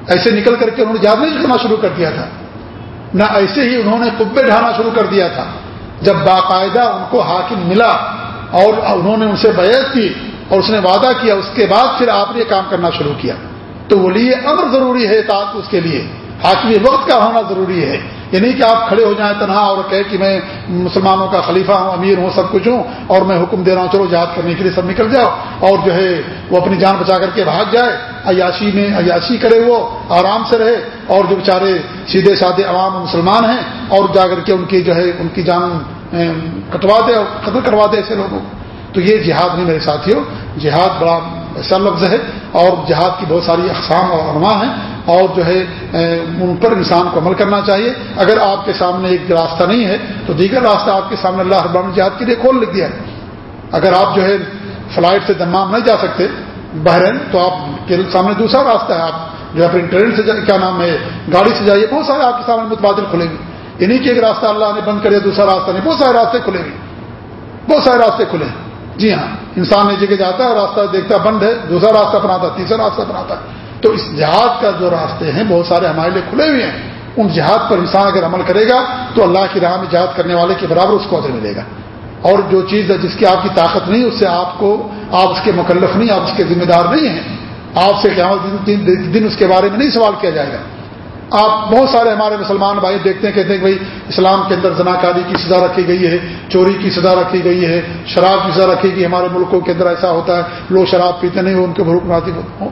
ایسے نکل کر کے انہوں نے جہاد نہیں کرنا شروع کر دیا تھا۔ نہ ایسے ہی انہوں نے کبے ڈھانا شروع کر دیا تھا۔ جب باقاعدہ ان کو حاکم ملا اور انہوں نے ان سے بیعت کی اور اس نے وعدہ کیا، اس کے بعد پھر آپ نے کام کرنا شروع کیا۔ تو ولی امر ضروری ہے تاکہ اس کے لیے۔ حاکمی وقت کا ہونا ضروری ہے۔ یہ نہیں کہ آپ کھڑے ہو جائیں تنہا اور کہے کہ میں مسلمانوں کا خلیفہ ہوں، امیر ہوں، سب کچھ ہوں اور میں حکم دے رہا ہوں چلو یاد کرنے کے لیے سب نکل جاؤ۔ اور جو ہے وہ اپنی جان بچا کر کے بھاگ جائے۔ عیاشی میں عیاشی کرے وہ آرام سے رہے۔ اور جو بیچارے سیدھے سادھے عوام مسلمان ہیں اور جا کر کے ان کی جو ہے ان کی جان کٹوا دے اور قتل کروا دے ایسے لوگوں کو۔ تو یہ جہاد نہیں میرے ساتھیوں، جہاد بڑا ایسا لفظ ہے اور جہاد کی بہت ساری اقسام اور علماء ہیں اور جو ہے ان پر انسان کو عمل کرنا چاہیے۔ اگر آپ کے سامنے ایک راستہ نہیں ہے تو دیگر راستہ آپ کے سامنے اللہ ربان جہاد کے لیے کھول لکھ دیا ہے۔ اگر آپ جو ہے فلائٹ سے دمام نہیں جا سکتے، بحرین، تو آپ کے سامنے دوسرا راستہ ہے۔ آپ جو اپنی ٹرین سے کیا نام ہے، گاڑی سے جائیے، بہت سارے آپ کے سامنے متبادل کھلیں گے۔ انہیں کہ ایک راستہ اللہ نے بند کرے دوسرا راستہ نہیں، بہت سارے راستے کھلے ہوئے بہت سارے راستے کھلے۔ ہیں جی ہاں انسان ایک جگہ جاتا ہے راستہ دیکھتا بند ہے، دوسرا راستہ اپناتا ہے، تیسرا راستہ اپناتا ہے۔ تو اس جہاد کا جو راستے ہیں، بہت سارے ہمارے لیے کھلے ہوئے ہیں۔ ان جہاد پر انسان اگر عمل کرے گا، تو اللہ کی راہ میں جہاد کرنے والے کے برابر اس کو ادر ملے گا۔ اور جو چیز ہے، جس کی آپ کی طاقت نہیں، اس سے آپ کو، آپ اس کے مکلف نہیں، آپ اس کے ذمہ دار نہیں ہیں۔ آپ سے قیامت دن اس کے بارے میں نہیں سوال کیا جائے گا۔ آپ بہت سارے ہمارے مسلمان بھائی دیکھتے ہیں، کہتے ہیں کہ بھائی اسلام کے اندر زنا کاری کی سزا رکھی گئی ہے، چوری کی سزا رکھی گئی ہے، شراب کی سزا رکھی گئی ہمارے ملکوں کے اندر ایسا ہوتا ہے، لوگ شراب پیتے نہیں، ان کے بھروک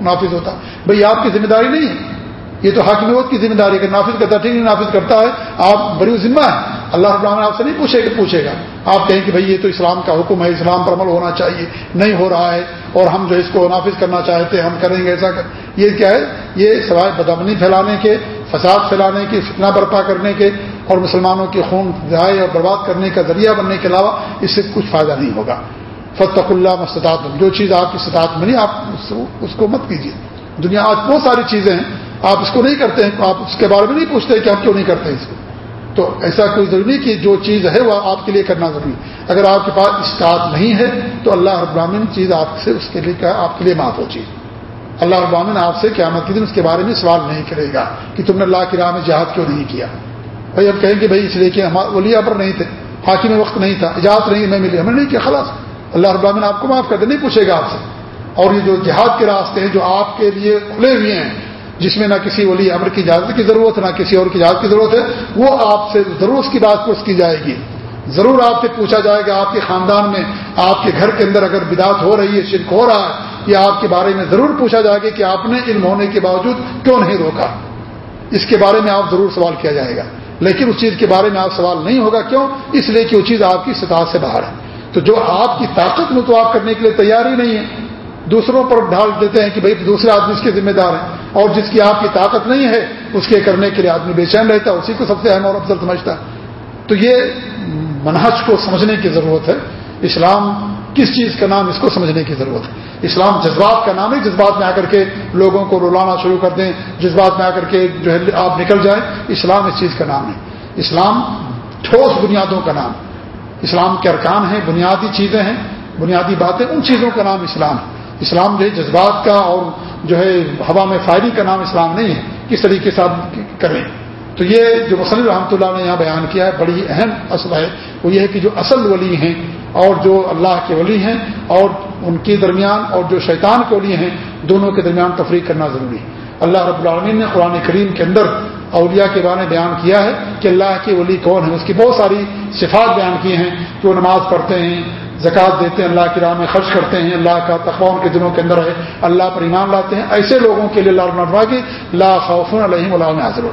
نافذ ہوتا بھائی، آپ کی ذمہ داری نہیں ہے۔ یہ تو حاکمیت کی ذمہ داری ہے۔ نافذ کرتا ٹھیک نہیں نافذ کرتا ہے۔ آپ بڑی ذمہ ہے اللہ رب العالمین آپ سے نہیں پوچھے گا پوچھے گا۔ آپ کہیں کہ بھائی، یہ تو اسلام کا حکم ہے، اسلام پر عمل ہونا چاہیے، نہیں ہو رہا ہے۔ اور ہم جو اس کو نافذ کرنا چاہتے ہیں، ہم کریں گے ایسا کر یہ کیا ہے؟ یہ سوائے بدمنی پھیلانے کے فساد پھیلانے کی، فتنہ برپا کرنے کے اور مسلمانوں کے خون ضائع اور برباد کرنے کا ذریعہ بننے کے علاوہ اس سے کچھ فائدہ نہیں ہوگا۔ فتق اللہ مستطاط جو چیز آپ کی سطاعت میں نہیں آپ اس کو مت کیجیے دنیا آج بہت ساری چیزیں ہیں، آپ اس کو نہیں کرتے ہیں، آپ اس کے بارے میں نہیں پوچھتے کہ ہم کیوں نہیں کرتے اس کو۔ تو ایسا کوئی ضروری نہیں کہ جو چیز ہے وہ آپ کے لیے کرنا ضروری اگر آپ کے پاس اسٹاط نہیں ہے، تو اللہ ابراہین چیز آپ سے، اس کے لیے، آپ کے لیے معاف ہو چیز۔ اللہ ابراہین آپ سے قیامت کے دن اس کے بارے میں سوال نہیں کرے گا کہ تم نے اللہ کی راہ میں جہاد کیوں نہیں کیا؟ بھائی اب کہیں گے بھائی اس لیے کہ ہم ولی پر نہیں تھے، حاکم میں وقت نہیں تھا، اجازت نہیں میں ملی، ہمیں نہیں کیا، خلاص۔ اللہ ابراہین آپ کو معاف کر دے، نہیں پوچھے گا آپ سے۔ اور یہ جو جہاد کے راستے ہیں جو آپ کے لیے کھلے ہوئے ہیں، جس میں نہ کسی ولی امر کی اجازت کی ضرورت ہے نہ کسی اور کی اجازت کی ضرورت ہے، وہ آپ سے ضرور اس کی بات پوچھ کی جائے گی۔ ضرور آپ سے پوچھا جائے گا آپ کے خاندان میں، آپ کے گھر کے اندر اگر بدعت ہو رہی ہے، شرک ہو رہا ہے یا آپ کے بارے میں ضرور پوچھا جائے گا کہ آپ نے علم ہونے کے باوجود کیوں نہیں روکا؟ اس کے بارے میں آپ ضرور سوال کیا جائے گا۔ لیکن اس چیز کے بارے میں آپ سوال نہیں ہوگا، کیوں؟ اس لیے کہ وہ چیز آپ کی سطح سے باہر ہے۔ تو جو آپ کی طاقت میں تو آپ کرنے کے لیے تیار ہی نہیں ہے، دوسروں پر ڈھال دیتے ہیں کہ بھائی دوسرے آدمی اس کے ذمہ دار ہیں، اور جس کی آپ کی طاقت نہیں ہے، اس کے کرنے کے لیے آدمی بے چین رہتا ہے، اسی کو سب سے اہم اور افضل سمجھتا ہے۔ تو یہ منہج کو سمجھنے کی ضرورت ہے۔ اسلام کس چیز کا نام اس کو سمجھنے کی ضرورت ہے۔ اسلام جذبات کا نام ہے، جذبات میں آ کر کے لوگوں کو رولانا شروع کر دیں، جذبات میں آ کر کے جو ہے آپ نکل جائیں۔ اسلام اس چیز کا نام ہے۔ اسلام ٹھوس بنیادوں کا نام اسلام کے ارکان ہیں، بنیادی چیزیں ہیں، بنیادی باتیں، ان چیزوں کا نام اسلام ہے۔ اسلام جو ہے جذبات کا اور جو ہے ہوا میں فائرنگ کا نام اسلام نہیں ہے۔ کس طریقے سے آپ کریں۔ تو یہ جو مسلم رحمۃ اللہ نے یہاں بیان کیا ہے، بڑی اہم اصل ہے۔ وہ یہ ہے کہ جو اصل ولی ہیں اور جو اللہ کے ولی ہیں اور ان کے درمیان اور جو شیطان کے ولی ہیں، دونوں کے درمیان تفریح کرنا ضروری ہے۔ اللہ رب العالمین نے قرآن کریم کے اندر اولیاء کے بارے میں بیان کیا ہے کہ اللہ کے ولی کون ہیں۔ اس کی بہت ساری صفات بیان کی ہیں کہ وہ نماز پڑھتے ہیں زکات دیتے ہیں، اللہ کی راہ میں خرچ کرتے ہیں، اللہ کا تقوا ان کے دنوں کے اندر ہے، اللہ پر ایمان لاتے ہیں۔ ایسے لوگوں کے لیے اللہ کی لا خوف علیہم اللہ حاضر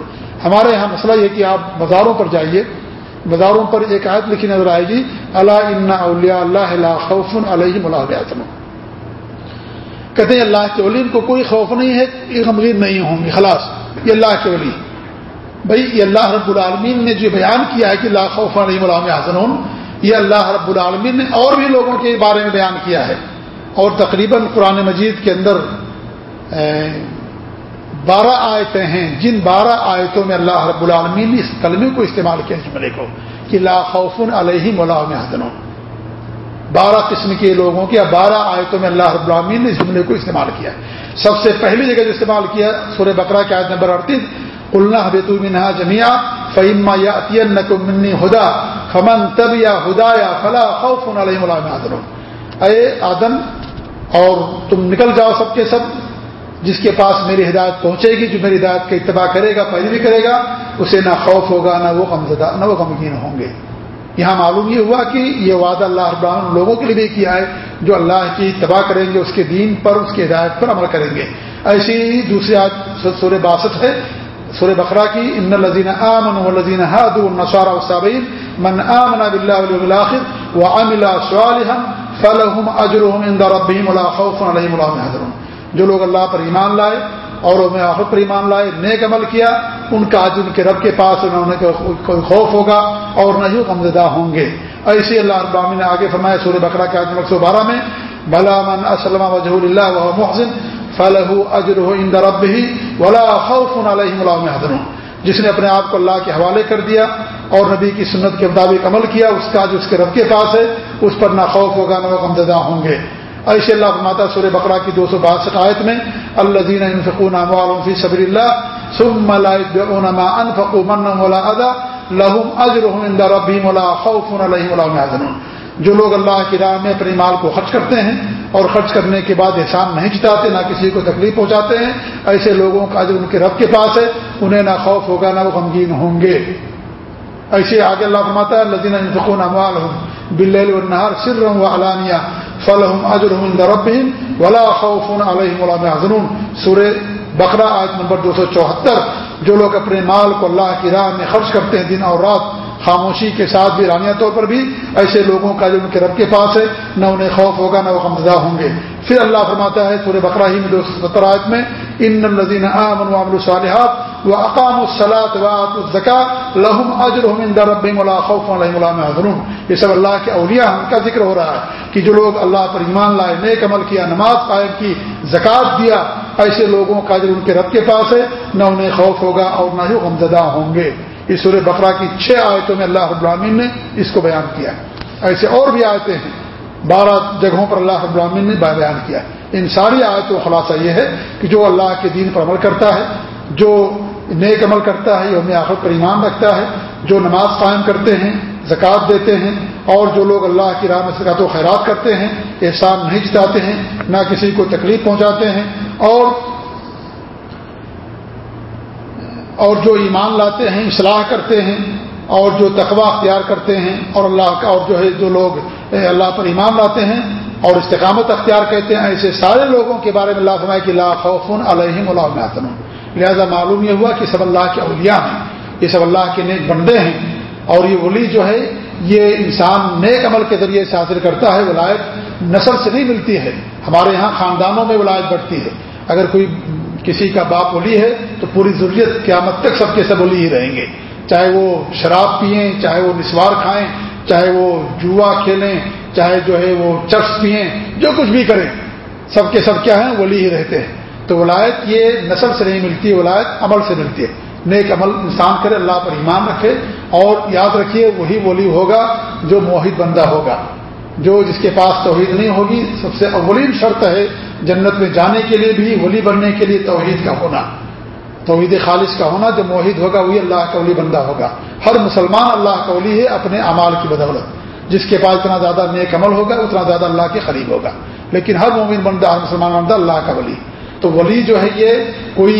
ہمارے یہاں مسئلہ یہ کہ آپ بازاروں پر جائیے بازاروں پر ایک آیت لکھی نظر آئے گی اللہ ان اولیاء اللہ خوف علیہم اللہ کہتے ہیں، اللہ کے ولی، ان کو کوئی خوف نہیں ہے، یہ غمگین نہیں ہوں گے، خلاص، یہ اللہ کے ولی بھائی، یہ اللہ رب العالمین نے جو بیان کیا ہے کہ لا خوف علیہم اللہ حاضر یہ اللہ رب العالمین نے اور بھی لوگوں کے بارے میں بیان کیا ہے۔ اور تقریباً قرآن مجید کے اندر بارہ آیتیں ہیں۔ جن بارہ آیتوں میں اللہ رب العالمین نے اس کلمے کو استعمال کیا جملے کو کہ لا خوف علیہ ملاؤ حسن بارہ قسم کے لوگوں کے بارہ آیتوں میں اللہ رب العالمین نے اس جملے کو استعمال کیا سب سے پہلی جگہ جو استعمال کیا سورہ بکرا کی آیت نمبر اڑتیس، قلنا حبیت المنہا جمیا فعما یا عطین منی ہدا فمن تب یا ہدا یا فلاں خوف علیہ آدم اے آدم، اور تم نکل جاؤ سب کے سب جس کے پاس میری ہدایت پہنچے گی، جو میری ہدایت کا اتباع کرے گا، پیروی کرے گا، اسے نہ خوف ہوگا، نہ وہ غمزدہ، نہ وہ غمگین ہوں گے۔ یہاں معلوم یہ ہوا کہ یہ وعدہ اللہ ابراہم لوگوں کے لیے بھی کیا ہے، جو اللہ کی تباہ کریں گے، اس کے دین پر، اس کی ہدایت پر عمل کریں گے۔ ایسی دوسری آج سورہ باسط ہے، سورہ بقرہ کی، ان الزین امن و لذین حد النصارہ صابین من آمن بالله وعمل صالحا فلهم اجرهم عند ربهم ولا خوف عليهم ولا هم يحزنون. جو لوگ اللہ پر ایمان لائے اور انہیں آخر پر ایمان لائے، نیک عمل کیا، ان کا آج ان کے رب کے پاس انہوں نے کوئی خوف ہوگا اور نہ ہی غمزدہ ہوں گے۔ ایسے اللہ ابرامی نے آگے فرمایا سورہ بکرا کے آج سو بارہ میں، بلا من اسلم وجہ اللہ و محسن فلح اجر ان رب ہی ولا خوف علیہ اللہ جس نے اپنے آپ کو اللہ کے حوالے کر دیا اور نبی کی سنت کے مطابق عمل کیا، اس کا جو اس کے رب کے پاس ہے، اس پر نہ خوف ہوگا نہ وہ غمزدہ ہوں گے۔ ایسے اللہ ماتا سور بقرہ کی دو سو باسٹھ آیت میں اللہ دین انفقون فی صبر اللہ سم ما انفقوا من ولا ادا لہم اجرهم عند ربهم ولا خوف علیہم ولا هم يحزنون جو لوگ اللہ کی راہ میں اپنے مال کو خرچ کرتے ہیں اور خرچ کرنے کے بعد احسان نہیں جتاتے، نہ کسی کو تکلیف پہنچاتے ہیں، ایسے لوگوں کا اجر ان کے رب کے پاس ہے، انہیں نہ خوف ہوگا نہ وہ غمگین ہوں گے۔ ایسے آگے اللہ فرماتا ہے لدین انفقون اموال ہوں بل النہار سر فلحم اجرحم ربہم ولا خوف علیہم ولا حضنون سورہ بقرہ آیت نمبر دو سو چوہتر۔ جو لوگ اپنے مال کو اللہ کی راہ میں خرچ کرتے ہیں دن اور رات، خاموشی کے ساتھ بھی رانیہ طور پر بھی ایسے لوگوں کا جو ان کے رب کے پاس ہے، نہ انہیں خوف ہوگا، نہ وہ غمزدہ ہوں گے۔ پھر اللہ فرماتا ہے سورہ بقرہ ہی میں دو سو ستر آیت میں، ان الدین امن وامل الصالحات و اقام الصلاۃ وات الزکا لہم اجر رب اللہ خوف علیہ علام حضرون یہ سب اللہ کے اولیاء ان کا ذکر ہو رہا ہے کہ جو لوگ اللہ پر ایمان لائے، نیک عمل کیا، نماز قائم کی، زکوٰۃ دیا، ایسے لوگوں کا جو ان کے رب کے پاس ہے، نہ انہیں خوف ہوگا اور نہ ہی غمزدہ ہوں گے۔ اس سورہ بقرہ کی چھ آیتوں میں اللہ ابراہین نے اس کو بیان کیا ایسے اور بھی آیتیں ہیں، بارہ جگہوں پر اللہ ابراہین نے بیان کیا ان ساری آیتوں خلاصہ یہ ہے کہ جو اللہ کے دین پر عمل کرتا ہے، جو نیک عمل کرتا ہے یہ آخر پر ایمان رکھتا ہے، جو نماز قائم کرتے ہیں، زکوٰۃ دیتے ہیں، اور جو لوگ اللہ کی راہ میں سکات و خیرات کرتے ہیں، احسان نہیں جتاتے ہیں، نہ کسی کو تکلیف پہنچاتے ہیں، اور اور جو ایمان لاتے ہیں، اصلاح کرتے ہیں، اور جو تقوا اختیار کرتے ہیں، اور اللہ کا، اور جو ہے، جو لوگ اللہ پر ایمان لاتے ہیں، اور استقامت اختیار کہتے ہیں، ایسے سارے لوگوں کے بارے میں اللہ فرمائے کہ لا خوفن علیہم اللہ لہذا معلوم یہ ہوا کہ سب اللہ کے اولیاء ہیں، یہ سب اللہ کے نیک بندے ہیں۔ اور یہ ولی جو ہے، یہ انسان نیک عمل کے ذریعے سے حاصل کرتا ہے، ولایت نسل سے نہیں ملتی ہے۔ ہمارے یہاں خاندانوں میں ولایت بڑھتی ہے۔ اگر کوئی کسی کا باپ ولی ہے، تو پوری ضروریت قیامت تک سب کے سب ولی ہی رہیں گے۔ چاہے وہ شراب پئیں، چاہے وہ نسوار کھائیں، چاہے وہ جوا کھیلیں، چاہے جو ہے وہ چرس پئیں، جو کچھ بھی کریں، سب کے سب کیا ہیں، ولی ہی رہتے ہیں۔ تو ولایت یہ نسل سے نہیں ملتی ہے، ولایت عمل سے ملتی ہے۔ نیک عمل انسان کرے، اللہ پر ایمان رکھے اور یاد رکھیے وہی ولی ہوگا جو موہد بندہ ہوگا۔ جو جس کے پاس توحید نہیں ہوگی، سب سے اولین شرط ہے جنت میں جانے کے لیے بھی، ولی بننے کے لیے توحید کا ہونا۔ توحید خالص کا ہونا، جو موحد ہوگا، وہی اللہ کا ولی بندہ ہوگا۔ ہر مسلمان اللہ کا ولی ہے اپنے اعمال کی بدولت۔ جس کے پاس اتنا زیادہ نیک عمل ہوگا، اتنا زیادہ اللہ کے قریب ہوگا۔ لیکن ہر مومن بندہ، ہر مسلمان بندہ اللہ کا ولی تو ولی جو ہے یہ کوئی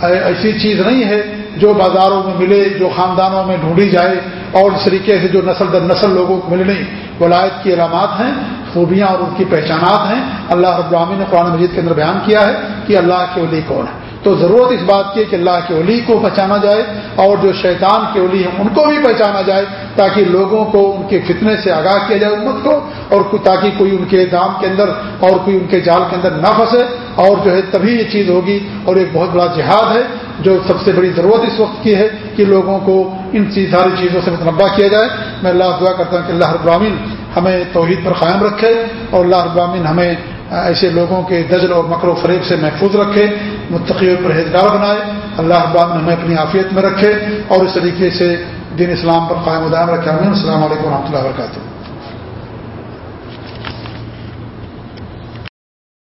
ایسی چیز نہیں ہے جو بازاروں میں ملے، جو خاندانوں میں ڈھونڈی جائے اور اس طریقے سے جو نسل در نسل لوگوں کو ملے نہیں۔ ولایت کی علامات ہیں، خوبیاں اور ان کی پہچانات ہیں۔ اللہ رب العامی نے قرآن مجید کے اندر بیان کیا ہے کہ اللہ کے ولی کون ہے تو ضرورت اس بات کی کہ اللہ کے ولی کو پہچانا جائے اور جو شیطان کے ولی ہیں ان کو بھی پہچانا جائے تاکہ لوگوں کو ان کے فتنے سے آگاہ کیا جائے امت کو اور تاکہ کوئی ان کے دام کے اندر اور کوئی ان کے جال کے اندر نہ پھنسے اور جو ہے تبھی یہ چیز ہوگی اور ایک بہت بڑا جہاد ہے جو سب سے بڑی ضرورت اس وقت کی ہے کہ لوگوں کو ان ساری چیزوں سے متنوع کیا جائے۔ میں اللہ دعا کرتا ہوں کہ اللہ ابراہین ہمیں توحید پر قائم رکھے اور اللہ ابراہین ہمیں ایسے لوگوں کے دجل اور مکر و فریب سے محفوظ رکھے، متقی اور پرہیزگار بنائے، اللہ ابامن ہمیں اپنی عافیت میں رکھے اور اس طریقے سے دین اسلام پر قائم دائم رکھے۔ السلام علیکم و رحمۃ اللہ وبرکاتہ۔